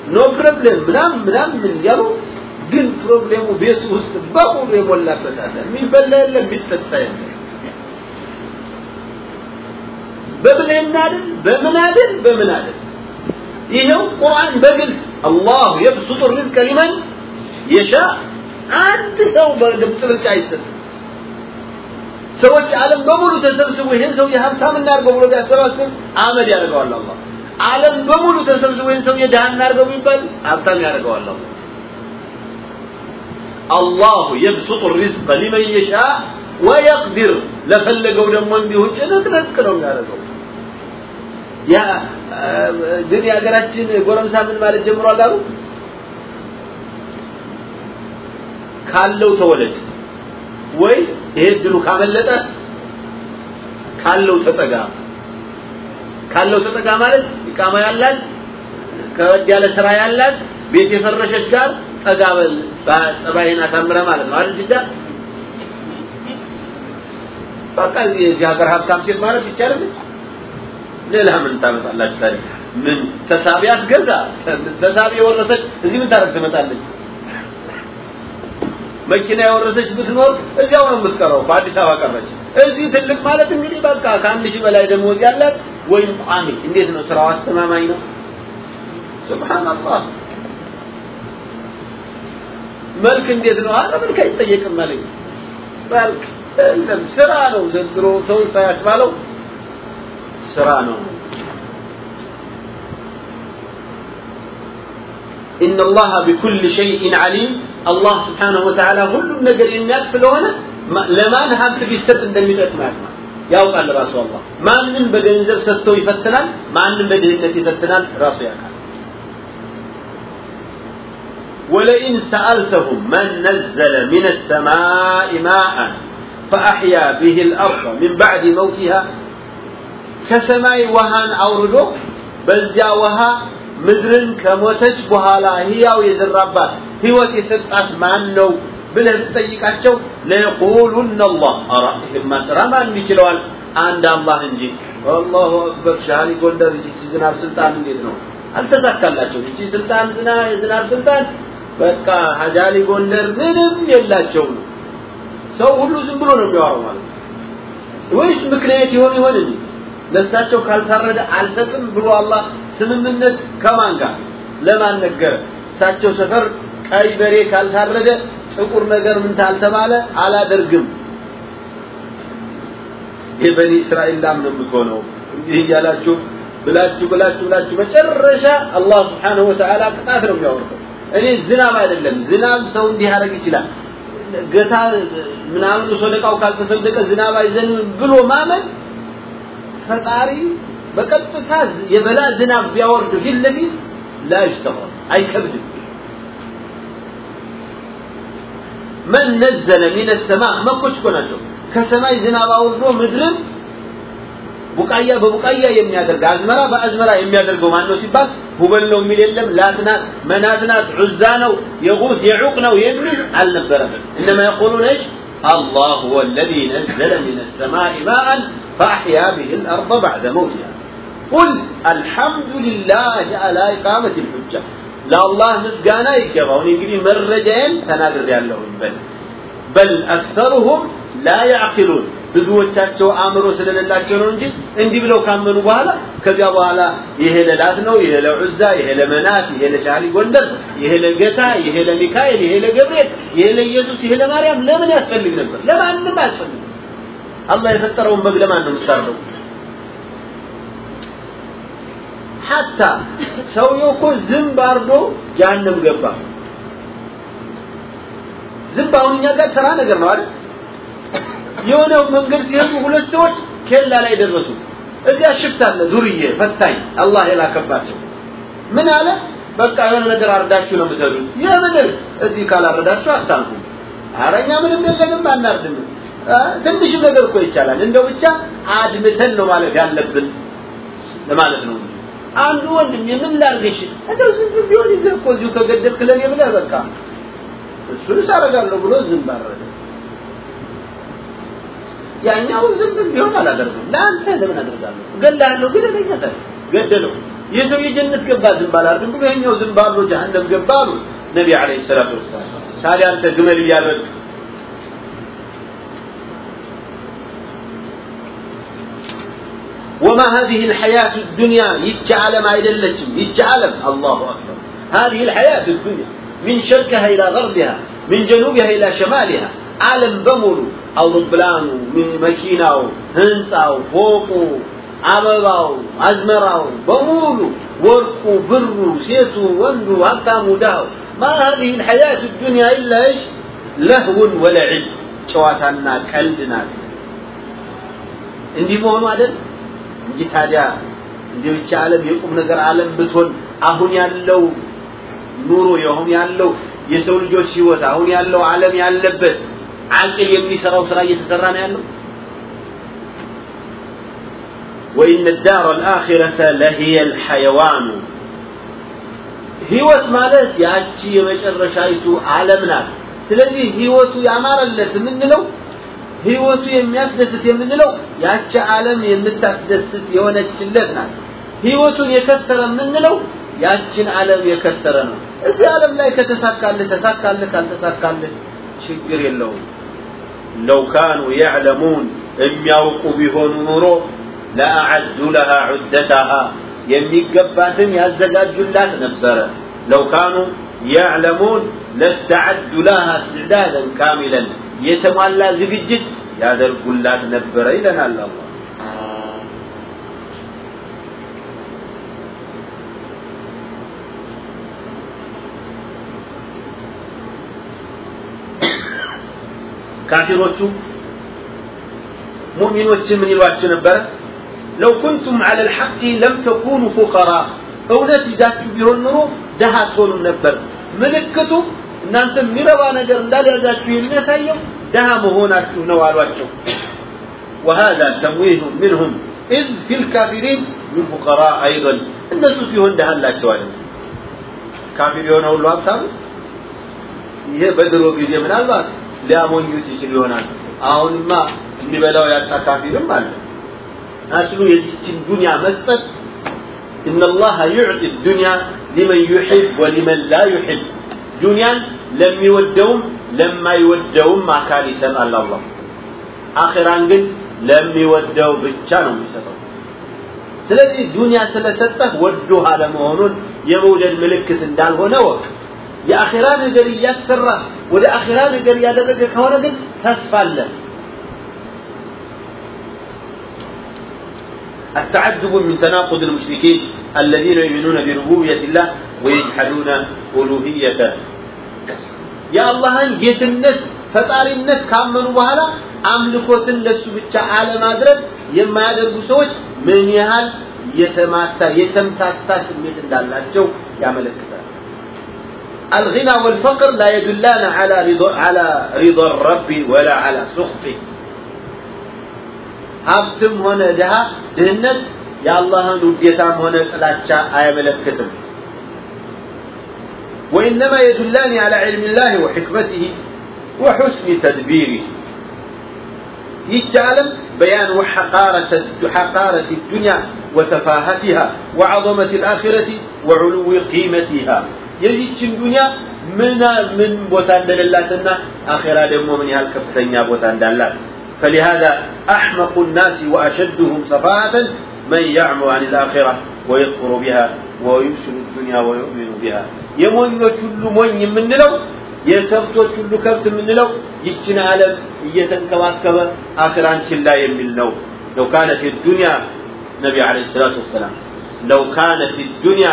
no problem ምናምን ምናምን እያሉ ግን problem ኡ ቤት ውስጥ በሙሉ የሞላበት አለ። የሚበላ የለ የሚጠጣ የለ። በምን አይደል በምን አይደል ይሄው ቁርአን በግልጽ አላህ يبسط الرزق لمن يشاء አንድ ሰው በግብጽ ብልጫ አይሰጥም። ሰዎች ዓለም በሙሉ ተሰብስቦ ይሄን ሰው የሀብታም እናድርገው ብሎ ቢያሰባስብ አመድ ያደርገዋል አላህ ዓለም በሙሉ ተሰብስቦ ይሄን ሰው የድሃ እናድርገው ቢባል ሀብታም ያደርገዋል አላሁ የብሱጡ ሪዝቀ ሊመን የሻ ወየቅዲር። ለፈለገው ደግሞ እንዲሁ ጭንቅንቅ ነው የሚያደርገው። ያ ግን የሀገራችን ጎረምሳ ምን ማለት ጀምሯል አሉ? ካለው ተወለድ ወይ ይሄ ድሉ ካመለጠ ካለው ተጠጋ ካለው ተጠጋ ማለት ኢቃማ ያላት ከወድ ያለ ስራ ያላት ቤት የፈረሸች ጋር ጠጋ በል ጸባይን አሳምረ ማለት ነው። አይደል ጅዳ? በቃ የዚህ ሀገር ሀብታም ሴት ማለት ይቻላል ሌላ ምን ታመጣላችሁ ታዲያ? ምን ተሳቢ አትገዛ። ተሳቢ የወረሰች እዚህ ምን ታረግ ትመጣለች መኪና የወረሰች ብትኖር እዚያው ነው የምትቀረው በአዲስ አበባ ቀረች እዚህ ትልቅ ማለት እንግዲህ በቃ ከአንድ ሺህ በላይ ደሞዝ ያላት ወይም ቋሚ እንዴት ነው ስራው አስተማማኝ ነው ሱብሃንአላህ መልክ እንዴት ነው አረ መልክ አይጠየቅም ማለት መልክ የለም ስራ ነው ዘንድሮ ሰው ሳያስባለው ስራ ነው إن الله بكل شيء عليم الله سبحانه وتعالى كل ነገር የሚያውቅ ስለሆነ ለማን ሀብት ቢሰጥ እንደሚጠቅም ያውቃል ያውቃል ራሱ አላህ ማንን በገንዘብ ሰጥቶ ይፈትናል ማንን በድህነት ይፈትናል ራሱ ያውቃል ولئن سألتهم من نزل من السماء ماء فأحيا به الأرض من بعد موتها كسماء وهان أوردو بزيا وها ምድርን ከሞተች በኋላ ህያው የዘራባት ህይወት የሰጣት ማን ነው ብለህ ብትጠይቃቸው ለየቁሉነ አላህ ኧረ ይህማ ማን ይችለዋል? አንድ አላህ እንጂ። አላሁ አክበር። ሻኒ ጎንደር ይቺ ዝናብ ስልጣን እንዴት ነው? አልተሳካላቸው ይቺ ስልጣን ዝና የዝናብ ስልጣን በቃ ሀጃሊ ጎንደር ምንም የላቸውም። ሰው ሁሉ ዝም ብሎ ነው የሚያወራው ማለት ወይስ ምክንያት ይሆን ይሆን እንዴ? ለሳቸው ካልታረደ አልሰጥም ብሎ አላህ ስምምነት ከማን ጋር? ለማን ነገረ እሳቸው ሰፈር ቀይ በሬ ካልታረደ ጥቁር ነገር ምን ካልተባለ አላደርግም። የበኒ እስራኤል ላም ነው። የምትሆነው እንዲህ እያላችሁ ብላችሁ ብላችሁ ብላችሁ መጨረሻ አላህ ስብሓንሁ ወተዓላ ቅጣት ነው የሚያወርደው። እኔ ዝናብ አይደለም። ዝናብ ሰው እንዲህ ያደርግ ይችላል። ገታ ምናምን ሶደቃው ካልተሰደቀ ዝናብ አይዘንም ብሎ ማመን ፈጣሪ በቀጥታ የበላ ዝናብ ቢያወርድ ፊት ለፊት ላ ይስተዋል አይከብድም መን ነዘለ ሚን ሰማእ መኮች እኮ ናቸው ከሰማይ ዝናብ አውርዶ ምድርን ቡቃያ በቡቃያ የሚያደርግ አዝመራ በአዝመራ የሚያደርገው ማን ነው ሲባል ሁበል ነው የሚል የለም ላትናት መናትናት ዑዛ ነው የጉት የዑቅ ነው የሚል አልነበረም እነማ የቁሉን እጅ الله هو الذي نزل من السماء ماء فأحيا به الأرض بعد موتها ቁል አልሐምዱሊላህ አላ ኢቃመት ልሑጃ ለአላህ ምስጋና ይገባው። እኔ እንግዲህ መረጃዬን ተናግሬያለሁኝ። በል በል አክሰሩሁም ላ ያዕቂሉን ብዙዎቻቸው አእምሮ ስለሌላቸው ነው እንጂ እንዲህ ብለው ካመኑ በኋላ ከዚያ በኋላ ይሄ ለላት ነው፣ ይሄ ለዑዛ፣ ይሄ ለመናት፣ ይሄ ለሻሊ ጎንደር፣ ይሄ ለጌታ፣ ይሄ ለሚካኤል፣ ይሄ ለገብርኤል፣ ይሄ ለኢየሱስ፣ ይሄ ለማርያም ለምን ያስፈልግ ነበር? ለማንም አያስፈልግም። አላህ የፈጠረውን በግ ለማን ነው የምታርደው? ሐታ ሰውየው እኮ ዝንብ አርዶ ጀሃነም ገባ። ዝንብ አሁን እኛ ጋር ተራ ነገር ነው አይደል? የሆነው መንገድ ሲሄዱ ሁለት ሰዎች ኬላ ላይ ደረሱ። እዚያ ሽፍት ዱርዬ ፈታኝ አላህ የላከባቸው። ምን አለ? በቃ የሆነ ነገር አርዳችሁ ነው የምትሄዱት የምድር እዚህ ካላረዳችሁ አታንኩ አረኛ ምንም የለንም አናርድም። ትንሽም ነገር እኮ ይቻላል። እንደው ብቻ አድምተን ነው ማለት ያለብን ለማለት ነው አንዱ ወንድም ምን ላርግሽ? እንደው ዝም ቢሆን ይዘህ እኮ እዚሁ ከገደልክ ለኔ ብለህ በቃ እሱን ሳረጋለሁ ብሎ ዝም ባረደ ያኛው ዝም ቢሆን አላደርግም። ለአንተ ለምን አደርጋለሁ? ገላለሁ ግን ለኛ ገደለው። የሰው የጀነት ገባ ዝም ባላርግም ብሎ ይኸኛው ዝም ባሎ ጀሃነም ገባ አሉ ነቢ አለይሂ ሰላቱ ወሰላም። ታዲያ አንተ ግመል እያረድክ وما هذه الحياة الدنيا يتعلم عيدلتم يتعلم الله أكبر هذه الحياة الدنيا من شرقها إلى غربها من جنوبها إلى شمالها ዓለም በሙሉ አውሮፕላኑ፣ መኪናው፣ ህንፃው፣ ፎቁ፣ አበባው፣ አዝመራው በሙሉ ወርቁ፣ ብሩ፣ ሴቱ፣ ወንዱ፣ ሀብታሙ፣ ድሃው ما هذه الحياة الدنيا إلا إيش لهو ولعب ጨዋታና ቀልድ ናት እንዲህ መሆኑ አይደል እንጂ ታዲያ እንዲህ ብቻ ዓለም የቁም ነገር ዓለም ብትሆን አሁን ያለው ኑሮ አሁን ያለው የሰው ልጆች ህይወት አሁን ያለው ዓለም ያለበት አቅል የሚሰራው ስራ እየተሰራ ነው ያለው وإن الدار الآخرة لهي الحيوان ህይወት ማለት ያቺ የመጨረሻይቱ ዓለም ናት ስለዚህ ህይወቱ ያማረለት የምንለው ህይወቱ የሚያስደስት የምንለው ያቺ ዓለም የምታስደስት የሆነችለት ናት። ህይወቱን የከሰረ የምንለው ያችን ዓለም የከሰረ ነው። እዚህ ዓለም ላይ ከተሳካልህ ተሳካልህ ካልተሳካልህ ችግር የለውም። ለው ካኑ ያዕለሙን የሚያውቁ ቢሆኑ ኑሮ ለአዐዱ ለሃ ዑደተሃ የሚገባትን ያዘጋጁላት ነበረ። ለው ካኑ ያዕለሙን ለስተዐዱ ለሃ እስትዕዳደን ካሚለን የተሟላ ዝግጅት ያደርጉላት ነበረ ይለናል አላህ ካፊሮቹ ሙእሚኖችን ምን ይሏቸው ነበረ ለው ኩንቱም ዐለ ልሐቂ ለም ተኩኑ ፉቀራ እውነት ይዛችሁ ቢሆን ኑሮ ደሃ አትሆኑም ነበር ምልክቱ እናንተ የሚረባ ነገር እንዳልያዛችሁ የሚያሳየው ደሃ መሆናችሁ ነው አሏቸው وهذا تمويه منهم إذ في الكافرين من فقراء أيضا እነሱ ሲሆን ደሃ አላቸው አለ ካፊር የሆነ ሁሉ ሀብታም ይሄ በድሮ ጊዜ ምናልባት ሊያሞኙት ይችል ይሆናል አሁንማ የሚበላው ያጣ ካፊርም አለ አስሉ የዚችን ዱንያ መስጠት إن الله يعطي الدنيا لمن يحب ولمن لا يحب دنيا ለሚወደውም ለማይወደውም አካል ይሰጣል አላህ አኺራን ግን ለሚወደው ብቻ ነው የሚሰጠው ስለዚህ ዱንያ ስለሰጠህ ወዶ አለመሆኑን የመውደድ ምልክት እንዳልሆነ ወቅ የአኺራ ነገር እያሰራ ወደ አኺራ ነገር እያደረገ ከሆነ ግን ተስፋ አለ التعجب من تناقض المشركين الذين يؤمنون بربوبية الله ويجحدون ألوهيته يا الله ጌትነት ፈጣሪነት ካመኑ በኋላ አምልኮትን ለሱ ብቻ አለማድረግ የማያደርጉ ሰዎች ምን ያህል የተማታ የተምታታ ስሜት እንዳላቸው ያመለክታል الغنى والفقر لا يدلان على رضا على رضا الرب ولا على سخطه ሀብትም ሆነ ድሃ ድህነት የአላህን ውዴታም ሆነ ጥላቻ አያመለክትም وإنما يدلان على علم الله وحكمته وحسن تدبيره. يجعلم بيان حقارة حقارة الدنيا وتفاهتها وعظمة الآخرة وعلو قيمتها. يجيش الدنيا من من بوتان دلالاتنا آخرة دمو من يهالكفتنيا بوتان دلالات فلهذا أحمق الناس وأشدهم سفاهة من يعمو عن الآخرة ويكفر بها ويبشر الدنيا ويؤمن بها የሞኞች ሁሉ ሞኝ የምንለው የከብቶች ሁሉ ከብት የምንለው ይችን ዓለም እየተንከባከበ አኽራን ችላ የሚል ነው ለው ካነ ፊ ዱንያ ነቢ አለ ሰላቱ ወሰላም ለው ካነ ፊ ዱንያ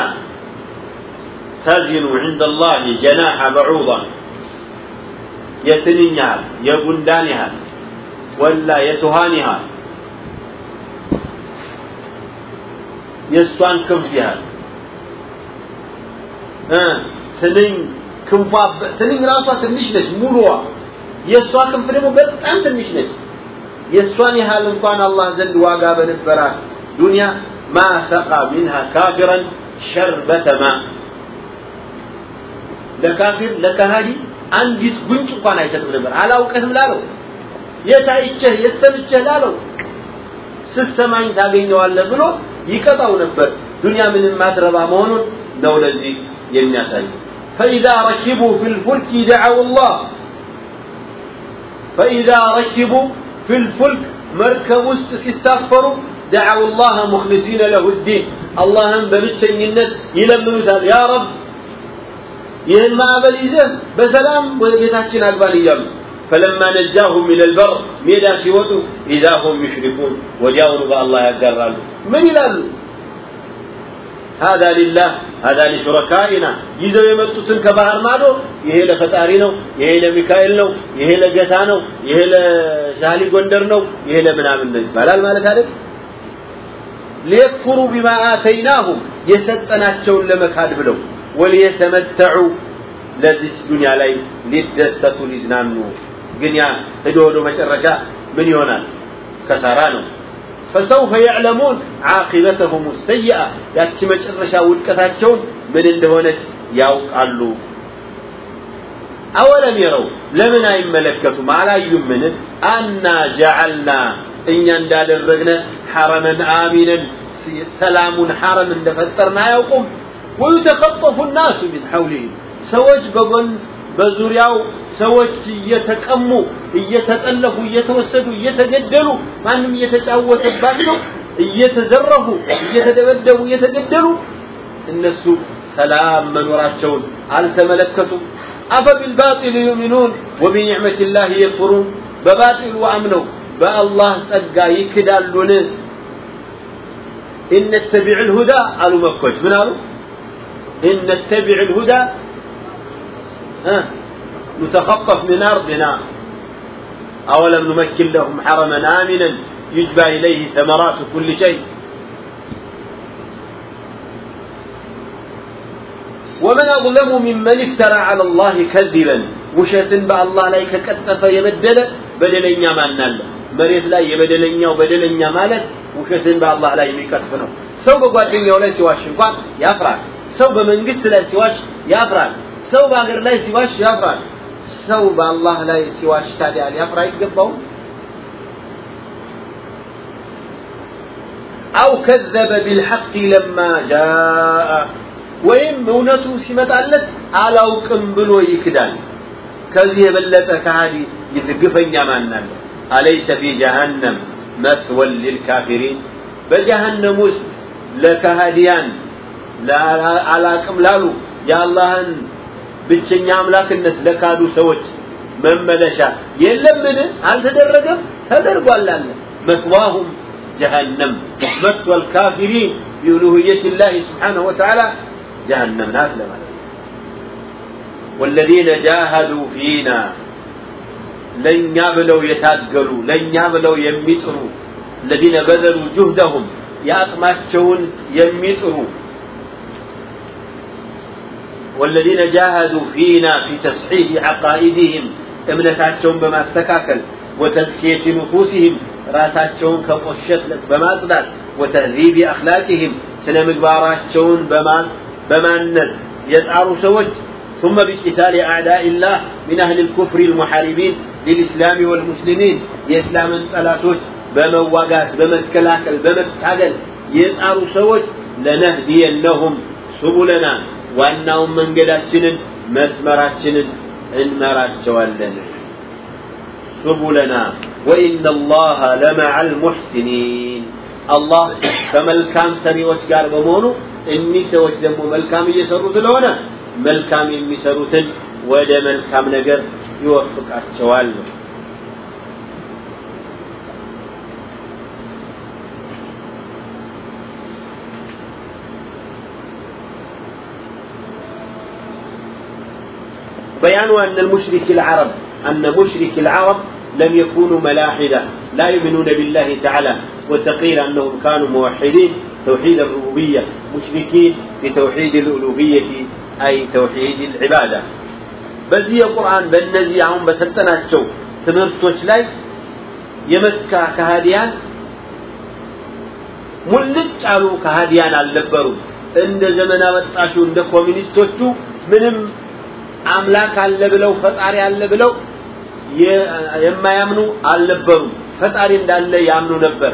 ተዝኑ ዕንደ ላህ ጀናሐ በዑዳ የትንኝ ያህል የጉንዳን ያህል ወላ የትኋን ያህል የእሷን ክንፍ ያህል ትንኝ ክንፏ ትንኝ ራሷ ትንሽ ነች ሙሉዋ። የእሷ ክንፍ ደግሞ በጣም ትንሽ ነች። የእሷን ያህል እንኳን አላህ ዘንድ ዋጋ በነበራት ዱንያ ማ ሰቃ ሚንሃ ካፊረን ሸርበተ ማ። ለካፊር ለካሃዲ አንዲት ጉንጭ እንኳን አይሰጥም ነበር። አላውቅህም ላለው የታይቸህ የሰምቸህ ላለው ስትሰማኝ ታገኘዋለህ ብሎ ይቀጣው ነበር። ዱንያ ምንም ማትረባ መሆኑን الدولة اللي يبني فإذا ركبوا في الفلك دعوا الله. فإذا ركبوا في الفلك مركبوا استغفروا دعوا الله مخلصين له الدين. اللهم በብቸኝነት ይለምኑታል يا رب ይህን ما أبل إذن بسلام ቤታችን أكبر إيام. فلما نجاهم من البر ميدا شوته إذا هم يشركون. وجاءوا بأ الله يجرى من إلى هذا لله. ሀዳ ሊሹረካኢና ይዘው የመጡትን ከባህር ማዶ ይሄ ለፈጣሪ ነው፣ ይሄ ለሚካኤል ነው፣ ይሄ ለጌታ ነው፣ ይሄ ለሻሊ ጎንደር ነው፣ ይሄ ለምናምን ነው ይባላል ማለት አይደል? ሊየክፉሩ ቢማ አተይናሁም የሰጠናቸውን ለመካድ ብለው ወሊየተመተዑ ለዚች ዱንያ ላይ ሊደሰቱ ሊዝናኑ ግን ያ ሄዶ ሄዶ መጨረሻ ምን ይሆናል? ከሳራ ነው። فسوف يعلمون عاقبتهم السيئة ያቺ መጨረሻ ውድቀታቸውን ምን እንደሆነች ያውቃሉ አወለም የረው ለምን አይመለከቱም አላዩም ምን አና ጀዐልና እኛ እንዳደረግነ ሐረመን አሚነን ሰላሙን ሐረም እንደፈጠርን አያውቁም ወዩተከጠፉ ናሱ ሚን ሐውሊህም ሰዎች በጎን በዙሪያው ሰዎች እየተቀሙ እየተጠለፉ እየተወሰዱ እየተገደሉ ማንም እየተጫወተባቸው እየተዘረፉ እየተደበደቡ እየተገደሉ እነሱ ሰላም መኖራቸውን አልተመለከቱም አፈቢልባጢል ዩሚኑን ወቢኒዕመት ላህ የክፍሩን በባጢሉ አምነው በአላህ ጸጋ ይክዳሉን እነተቢዕ ልሁዳ አሉ መኮች ምን አሉ እነተቢዕ ልሁዳ ها نتخطف من أرضنا أولم نمكن لهم حرما آمنا يجبى إليه ثمرات كل شيء ومن أظلم ممن افترى على الله كذبا وشة بأ الله لا يكتف يبدل بدلن ما نال مريت لا يبدلن وبدلن مالت ውሸትን በአላህ ላይ የሚቀጥፍ ነው ሰው በጓደኛው ላይ ሲዋሽ እንኳን ያፍራል ሰው በመንግስት ላይ ሲዋሽ ያፍራል سو باغر لا سواش يفرا سو با الله لا سواش تادي علي يفرا يقبو أو كذب بالحق لما جاء وين مونتو سمت علت على وكم بلو يكدان كذي بلت كهالي يتقفن يا مانان أليس في جهنم مثوى للكافرين بجهنم وسط لكهاديان لا على كم لالو يا الله أنت ብቸኛ አምላክነት ለካዱ ሰዎች መመለሻ የለምን አልተደረገም ተደርጓል አለ መስዋሁም جهنم مثوى الكافرين بألوهية الله سبحانه وتعالى جهنم ناس لما والذين جاهدوا فينا ለኛ ብለው የታገሉ ለኛ ብለው የሚጥሩ الذين بذلوا جهدهم የአቅማቸውን የሚጥሩ والذين جاهدوا فينا في تصحيح عقائدهم እምነታቸውን በማስተካከል وتزكية نفوسهم ራሳቸውን ከቆሸት በማጽዳት وتهذيب أخلاقهم ስነ ምግባራቸውን በማነት የጣሩ ሰዎች ثم بقتال أعداء الله من أهل الكفر المحاربين للإسلام والمسلمين የእስላም ጠላቶች በመዋጋት በመከላከል በመታገል የጣሩ ሰዎች ለነህዲየነሁም ሱቡለና ዋናውን መንገዳችንን መስመራችንን እንመራቸዋለን። ሱቡለና ወኢነ አላህ ለመዓ አልሙሕሲኒን አላህ ከመልካም ሰሪዎች ጋር በመሆኑ እኒህ ሰዎች ደግሞ መልካም እየሰሩ ስለሆነ መልካም የሚሰሩትን ወደ መልካም ነገር ይወፍቃቸዋል بيان أن المشرك العرب أن مشرك العرب لم يكونوا ملاحدة لا يؤمنون بالله تعالى وتقيل أنهم كانوا موحدين توحيد الربوبية مشركين بتوحيد الألوهية أي توحيد العبادة በዚህ የቁርአን በእነዚህ አሁን በሰጠናቸው ትምህርቶች ላይ የመካ ከሃዲያን ሙልጭ አሉ ከሃዲያን አልነበሩም እንደ ዘመን አመጣሹ እንደ ኮሚኒስቶቹ ምንም አምላክ አለ ብለው ፈጣሪ አለ ብለው የማያምኑ አልነበሩም። ፈጣሪ እንዳለ ያምኑ ነበር።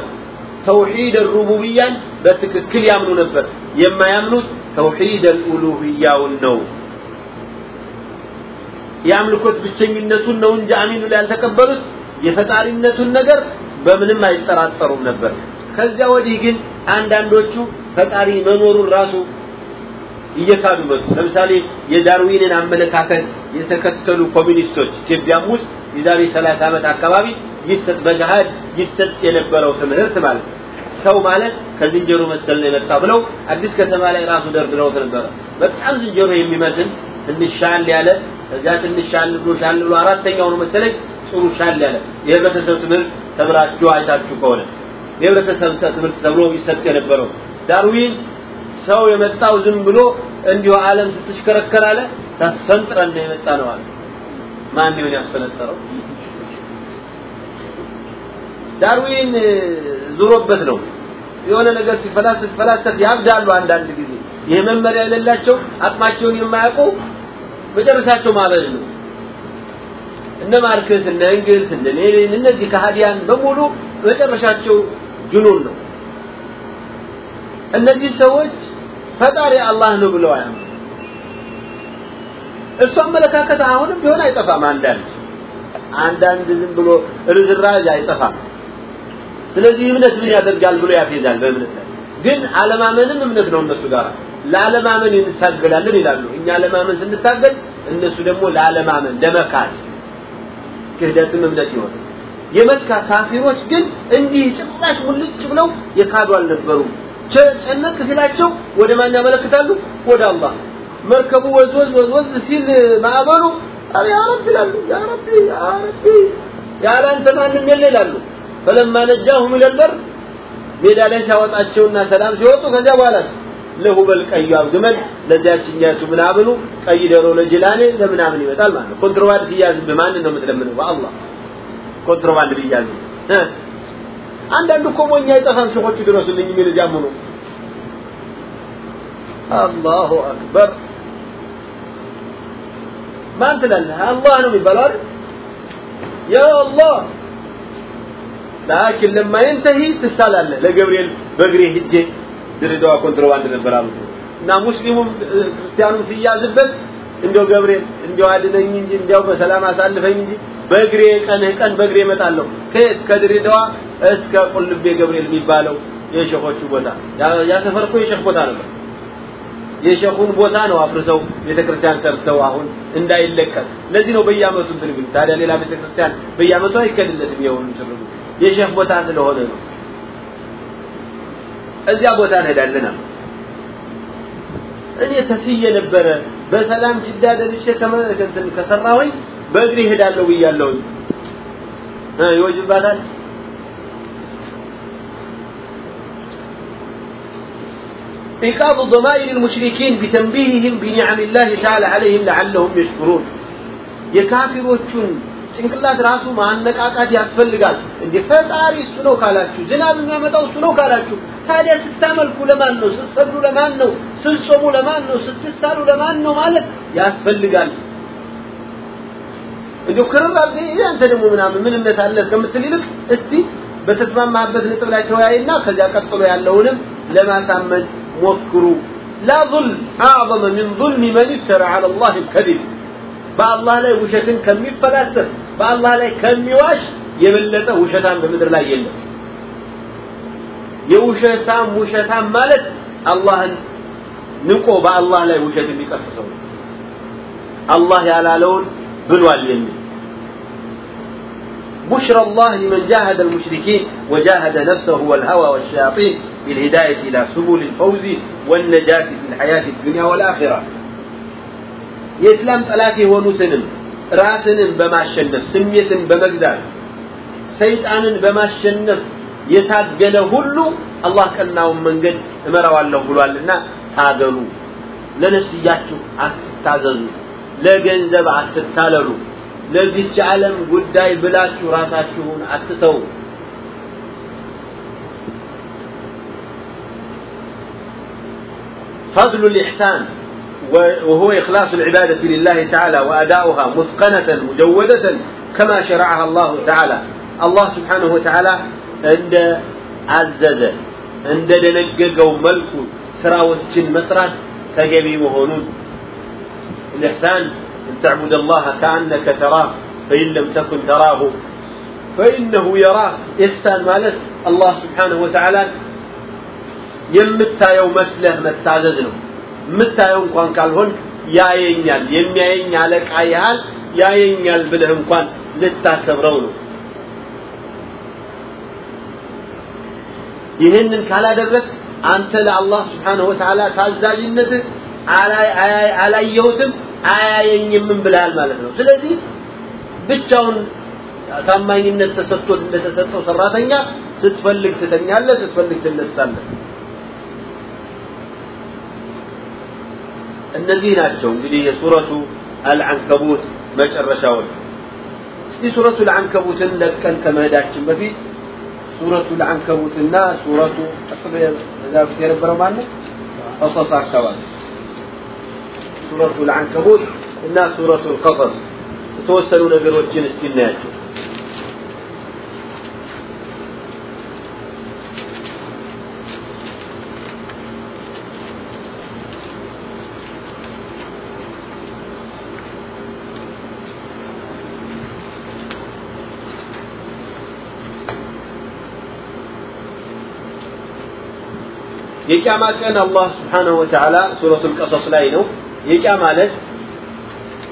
ተውሂድ ሩቡብያን በትክክል ያምኑ ነበር። የማያምኑት ተውሂድ አልኡሉህያውን ነው። የአምልኮት ብቸኝነቱን ነው እንጂ አሚኑ ያልተቀበሉት። የፈጣሪነቱን ነገር በምንም አይጠራጠሩም ነበር። ከዚያ ወዲህ ግን አንዳንዶቹ ፈጣሪ መኖሩን ራሱ እየካዱ መጡ። ለምሳሌ የዳርዊንን አመለካከት የተከተሉ ኮሚኒስቶች ኢትዮጵያም ውስጥ የዛሬ 30 ዓመት አካባቢ ይሰጥ በገሃድ ይሰጥ የነበረው ትምህርት ማለት ሰው ማለት ከዝንጀሮ መሰል ነው የመጣ ብለው አዲስ ከተማ ላይ ራሱ ደርድረውት ነበረ። በጣም ዝንጀሮ የሚመስል ትንሽ ያለ እዚያ ትንሽ ብሎ ሻል ብሎ አራተኛው ነው መሰለኝ ጥሩ ሻል ያለ። የህብረተሰብ ትምህርት ተብላችሁ አይታችሁ ከሆነ የህብረተሰብ ትምህርት ተብሎ ይሰጥ የነበረው ዳርዊን ሰው የመጣው ዝም ብሎ እንዲሁ ዓለም ስትሽከረከር አለ ተሰንጥረን ነው የመጣ ነው አለ። ማን ይሆን ያስፈነጠረው? ዳርዊን ዙሮበት ነው የሆነ ነገር ሲፈላሰፍ ፈላሰፍ ያብዳሉ። አንዳንድ ጊዜ ይሄ መመሪያ የሌላቸው አቅማቸውን የማያውቁ መጨረሻቸው ማበድ ነው። እነ ማርክስ እነ እንግልስ እነ ሌኒን እነዚህ ከሃዲያን በሙሉ መጨረሻቸው ጅኑን ነው። እነዚህ ሰዎች ፈጣሪ አላህ ነው ብለው አያምኑ። እሱ አመለካከት አሁንም ቢሆን አይጠፋም። አንዳንድ አንዳንድ ዝም ብሎ ርዝራዥ አይጠፋም። ስለዚህ እምነት ምን ያደርጋል ብሎ ያፌዛል። በእምነት ላይ ግን አለማመንም እምነት ነው እነሱ ጋር ላለማመን እንታገላለን ይላሉ። እኛ ለማመን ስንታገል እነሱ ደግሞ ላለማመን ለመካድ ክህደትም እምነት ይሆን የመካ ካፊሮች ግን እንዲህ ጭራሽ ሙልጭ ብለው የካዱ አልነበሩም። ጨነቅ ሲላቸው ወደ ማን ያመለክታሉ? ወደ አላህ። መርከቡ ወዝ ወዝ ወዝ ወዝ ሲል ማዕበሉ ያ ረቢ ይላሉ። ያ ረቢ ያ ረቢ ያለ አንተ ይላሉ። ፈለማ ነጃሁም ኢለል ሜዳ ላይ ሲያወጣቸውና ሰላም ሲወጡ ከዚያ በኋላ ለሁበል ቀዩ ግመል ለዚያችኛቱ ምናምኑ ቀይ ደሮ ለጅላኔ ለምናምን ይመጣል ማለት ኮንትሮባንድ ሲያዝብህ ማንን ነው የምትለምነው? በአላህ ኮንትሮባንድ ቢያዝ አንዳንዱ እኮ ሞኛ አይጠፋም ሸኾቹ ድረሱልኝ የሚል እዚያም ሆኖ الله أكبر ማን ትላለህ? አላህ ነው የሚባለው አይደል? ያ አላህ لكن لما ينتهي ትሳላለህ። ለገብርኤል በእግሬ ሂጄ ድሬዳዋ ኮንትሮባንድ ነበር አሉት እና ሙስሊሙም ክርስቲያኑም ሲያዝበት እንዲያው ገብርኤል እንዲያው አድነኝ እንጂ እንዲያው በሰላም አሳልፈኝ እንጂ በእግሬ ቀንህ ቀን በእግሬ እመጣለሁ። ከየት ከድሬዳዋ እስከ ቁልቤ ገብርኤል የሚባለው የሸኾቹ ቦታ ያ ሰፈር እኮ የሸኽ ቦታ ነበር። የሸኹን ቦታ ነው አፍርሰው ቤተክርስቲያን ሰርተው አሁን እንዳይለቀቅ። ለዚህ ነው በየአመቱ እንትን ታዲያ ሌላ ቤተክርስቲያን በየአመቱ አይከልለትም። የሆኑ ጭርሩ የሸኽ ቦታ ስለሆነ ነው። እዚያ ቦታ እንሄዳለን አሉ። እኔ ተስዬ ነበረ በሰላም ጅዳ ደርሼ ከእንትን ከሰራሁኝ በእግሬ እሄዳለሁ ብያለሁኝ። ይወጅባታል إيقاظ ضمائر المشركين بتنبيههم بنعم الله تعالى عليهم لعلهم يشكرون የካፊሮቹን ጭንቅላት ራሱ ማነቃቃት ያስፈልጋል። እንደ ፈጣሪ እሱ ነው ካላችሁ፣ ዝናብ የሚያመጣው እሱ ነው ካላችሁ፣ ታዲያ ስታመልኩ ለማን ነው? ስትሰግዱ ለማን ነው? ስትጾሙ ለማን ነው? ስትሳሉ ለማን ነው? ማለት ያስፈልጋል። እንዲሁ ክርር አንተ ደግሞ ምናምን ምን እምነት አለ ከምትል ይልቅ እስቲ በተስማማህበት ነጥብ ላይ ተወያይና ከዚያ ቀጥሎ ያለውንም ለማሳመን ሞክሩ። ላ ظልም አዕظመ ምን ظልም መን ይፍተራ ዐለ ላህ ከዚብ በአላህ ላይ ውሸትን ከሚፈላሰፍ በአላህ ላይ ከሚዋሽ የበለጠ ውሸታም በምድር ላይ የለም። የውሸታም ውሸታም ማለት አላህን ንቆ በአላህ ላይ ውሸት የሚቀስሰው አላህ ያላለውን ብሏል የሚል بشرى الله لمن جاهد المشركين وجاهد نفسه والهوى والشياطين بالهداية إلى سبل الفوز والنجاة في الحياة الدنيا والآخرة የእስላም ጠላት የሆኑትንም ራስንን በማሸነፍ ስሜትን በመግዛት ሰይጣንን በማሸነፍ የታገለ ሁሉ አላህ ቀናውን መንገድ እመራዋለሁ ብሏልና ታገሉ። ለነፍስያችሁ አትታዘዙ፣ ለገንዘብ አትታለሉ፣ ለዚች ዓለም ጉዳይ ብላችሁ ራሳችሁን አትተው። ፈድሉ ልሕሳን وهو إخلاص العبادة لله تعالى وأداؤها متقنة مجودة كما شرعها الله تعالى. الله سبحانه وتعالى عند عزز عند دنققوا ملكو سراوتشن مسرات تجبي مهونون الإحسان أن تعبد الله كأنك تراه فإن لم تكن تراه فإنه يراه. إحسان مالت الله سبحانه وتعالى يمتا يوم مسله متعزز የምታየው እንኳን ካልሆን ያየኛል የሚያየኝ አለቃ ያህል ያየኛል ብለህ እንኳን ልታከብረው ነው። ይህንን ካላደረግ አንተ ለአላህ ስብሓንሁ ወተዓላ ታዛዥነትህ አላየሁትም አያየኝምም ብለሃል ማለት ነው። ስለዚህ ብቻውን ታማኝነት ተሰጥቶት እንደተሰጠው ሰራተኛ ስትፈልግ ትተኛለህ ስትፈልግ ትነሳለህ እነዚህ ናቸው እንግዲህ የሱረቱ አልዓንከቡት መጨረሻዎች እስቲ ሱረቱ ልዓንከቡትን ለቀን ከመሄዳችን በፊት ሱረቱ ልዓንከቡትና ሱረቱ እዛ ፊት የነበረው ማለት ቀሰስ አካባቢ ሱረቱ ልዓንከቡት እና ሱረቱ ልቀሰስ የተወሰኑ ነገሮችን እስቲ እናያቸው የቂያማ ቀን አላህ ስብሓንሁ ወተዓላ ሱረቱል ቀሰስ ላይ ነው። የቂያ ማለት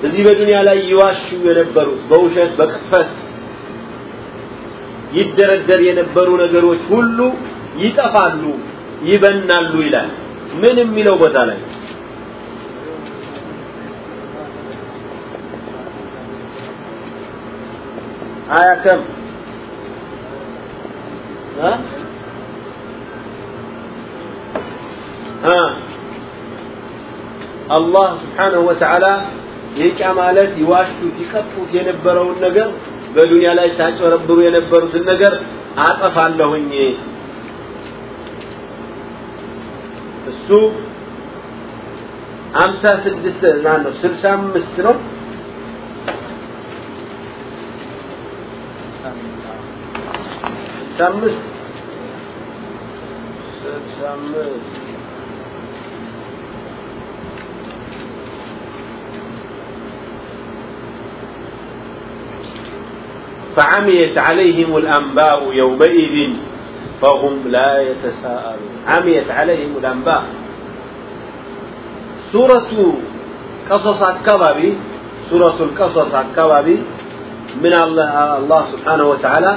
እዚህ በዱንያ ላይ ይዋሹ የነበሩት በውሸት በቅጥፈት ይደረደር የነበሩ ነገሮች ሁሉ ይጠፋሉ ይበናሉ ይላል። ምን የሚለው ቦታ ላይ? አያ አላህ ስብሓንሁ ወተዓላ የቂያ ማለት ይዋሹት ይቀጡት የነበረውን ነገር በዱንያ ላይ ሲያጭበረብሩ የነበሩትን ነገር አጠፋለሁኝ። እሱ አምሳ ስድስት ነው? ስልሳ አምስት ነው? ስልሳ አምስት فعميت عليهم الأنباء يومئذ فهم لا يتساءلون عميت عليهم الأنباء سورة قصص الكبابي سورة القصص الكبابي من الله, الله سبحانه وتعالى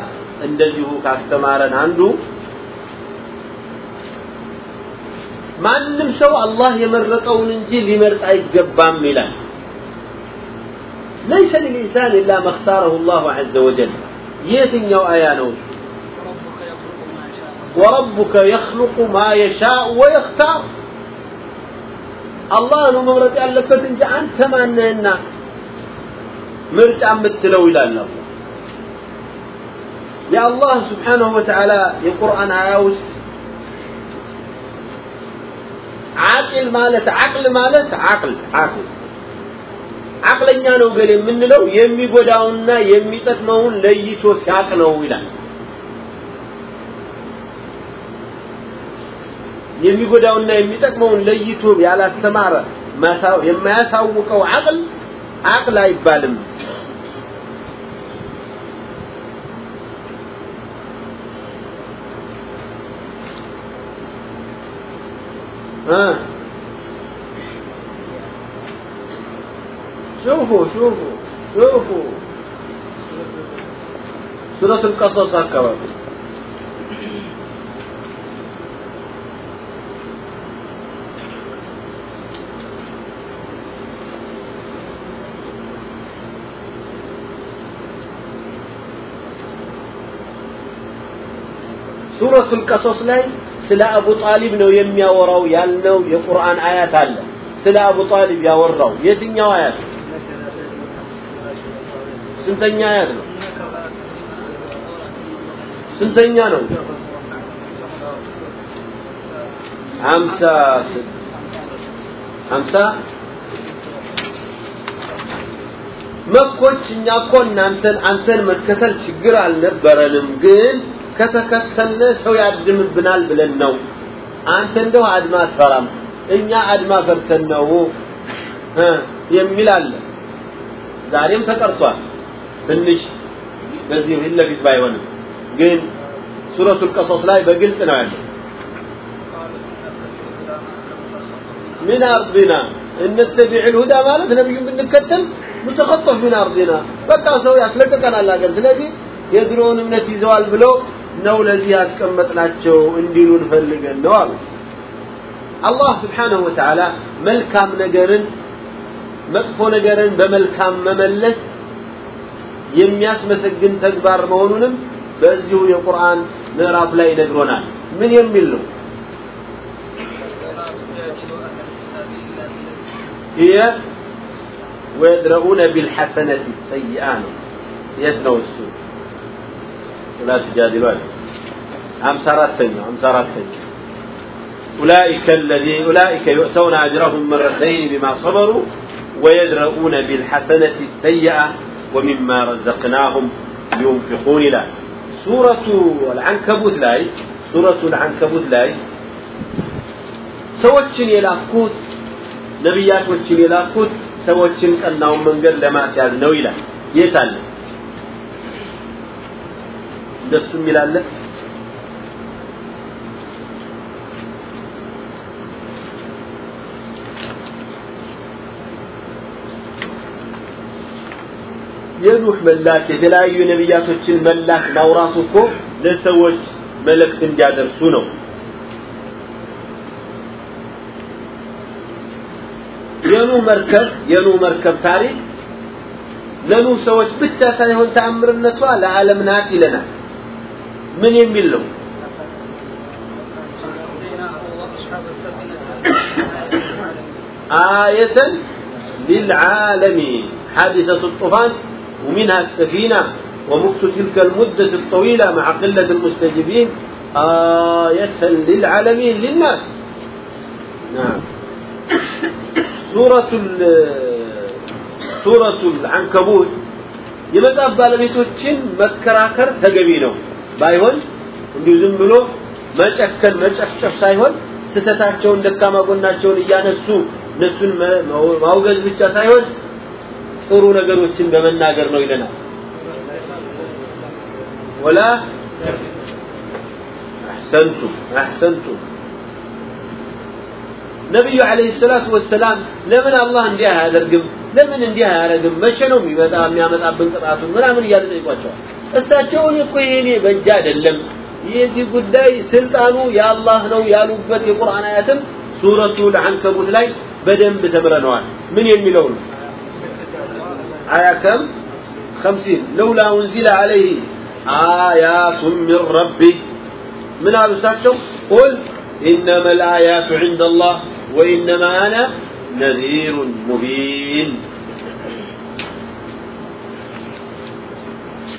እንደዚሁ ካስተማረን አንዱ ማንም ሰው አላህ የመረጠውን እንጂ ሊመርጥ አይገባም ይላል ليس للإنسان إلا ما اختاره الله عز وجل يتنيو آيانو وربك يخلق ما يشاء ويختار الله ነው መምረጥ ያለበት እንጂ አንተ ማነህና ምርጫ የምትለው ይላል አላህ የአላህ ስብሓንሁ ወተዓላ የቁርአን አያ ውስጥ ዓቅል ማለት ዓቅል ማለት ዓቅል ዓቅል አቅለኛ ነው ገሌ የምንለው የሚጎዳውንና የሚጠቅመውን ለይቶ ሲያቅ ነው ይላል። የሚጎዳውና የሚጠቅመውን ለይቶ ያላስተማረ የማያሳውቀው አቅል አቅል አይባልም شوفوا شوفوا شوفوا سورة القصص هكذا ሱረቱ ልቀሶስ ላይ ስለ አቡ ጣሊብ ነው የሚያወራው ያልነው የቁርአን አያት አለ ስለ አቡ ጣሊብ ያወራው የትኛው አያት ስንተኛ አያት ነው? ስንተኛ ነው? ሀምሳ ሀምሳ መኮች እኛ እኮ እናንተን አንተን መከተል ችግር አልነበረንም ግን ከተከተልነ ሰው ያድምብናል ብለን ነው። አንተ እንደው አድማ አትፈራም እኛ አድማ ፈርተን ነው የሚል አለ። ዛሬም ተቀርቷል ትንሽ በዚህ ፊት ለፊት ባይሆንም ግን ሱረቱል ቀሶስ ላይ በግልጽ ነው ያለው። ምን አርድና እንተቢዕ ልሁዳ ማለት ነቢዩን ብንከተል ኑተኸጠፍ ምን አርድና በቃ ሰው ያስለቀቀናል ሀገር። ስለዚህ የድሮውን እምነት ይዘዋል ብለው ነው ለዚህ ያስቀመጥናቸው እንዲሉን ፈልገን ነው አሉ። አላህ ስብሓነሁ ወተዓላ መልካም ነገርን መጥፎ ነገርን በመልካም መመለስ የሚያስመሰግን ተግባር መሆኑንም በዚሁ የቁርአን ምዕራፍ ላይ ነግሮናል ምን የሚል ነው هي ويدرؤون بالحسنة السيئة يتنو السوء ولا تجادلوا عليه أم سارتين أم سارتين أولئك الذين أولئك يؤتون أجرهم مرتين بما صبروا ويدرؤون بالحسنة السيئة ومما رزقناهم ينفقون لا سورة العنكبوت لاي سورة العنكبوت لاي ሰዎችን የላኩት ነቢያቶችን የላኩት ሰዎችን ቀናውን መንገድ ለማስያዝ ነው ይላል የት አለ እንደሱ ይላል የኑህ መላክ የተለያዩ ነቢያቶችን መላክ ማውራቱ እኮ ለሰዎች መልእክት እንዲያደርሱ ነው የኑህ መርከብ የኑህ መርከብ ታሪክ ለኑህ ሰዎች ብቻ ሳይሆን ተአምርነቷ ለዓለም ናት ይለናል ምን የሚል ነው آية للعالمين حادثة الطوفان ومنها السفينة ومكث تلك المدة الطويلة مع قلة المستجيبين آية للعالمين للناس نعم سورة سورة العنكبوت የመጽሐፍ ባለቤቶችን መከራከር ተገቢ ነው ባይሆን እንዲሁ ዝም ብሎ መጨከን መጨፍጨፍ ሳይሆን ስተታቸውን ደካማ ጎናቸውን እያነሱ እነሱን ማውገዝ ብቻ ሳይሆን ጥሩ ነገሮችን በመናገር ነው ይለናል። ወላ አሕሰንቱም አሕሰንቱም ነቢዩ አለይሂ ሰላቱ ወሰላም ለምን አላህ እንዲህ አያደርግም? ለምን እንዲህ አያደርግም? መቼ ነው የሚመጣ የሚያመጣብን ቅጣቱ ምናምን እያለ ጠይቋቸዋል። እሳቸውን እኮ ይሄኔ በእጅ አይደለም። የዚህ ጉዳይ ስልጣኑ የአላህ ነው ያሉበት የቁርአን አያትም ሱረቱ ልዐንከቡት ላይ በደንብ ተምረነዋል። ምን የሚለው ነው على كم؟ خمسين. لولا أنزل عليه آيات من ربه من أبساتهم قل إنما الآيات عند الله وإنما أنا نذير مبين.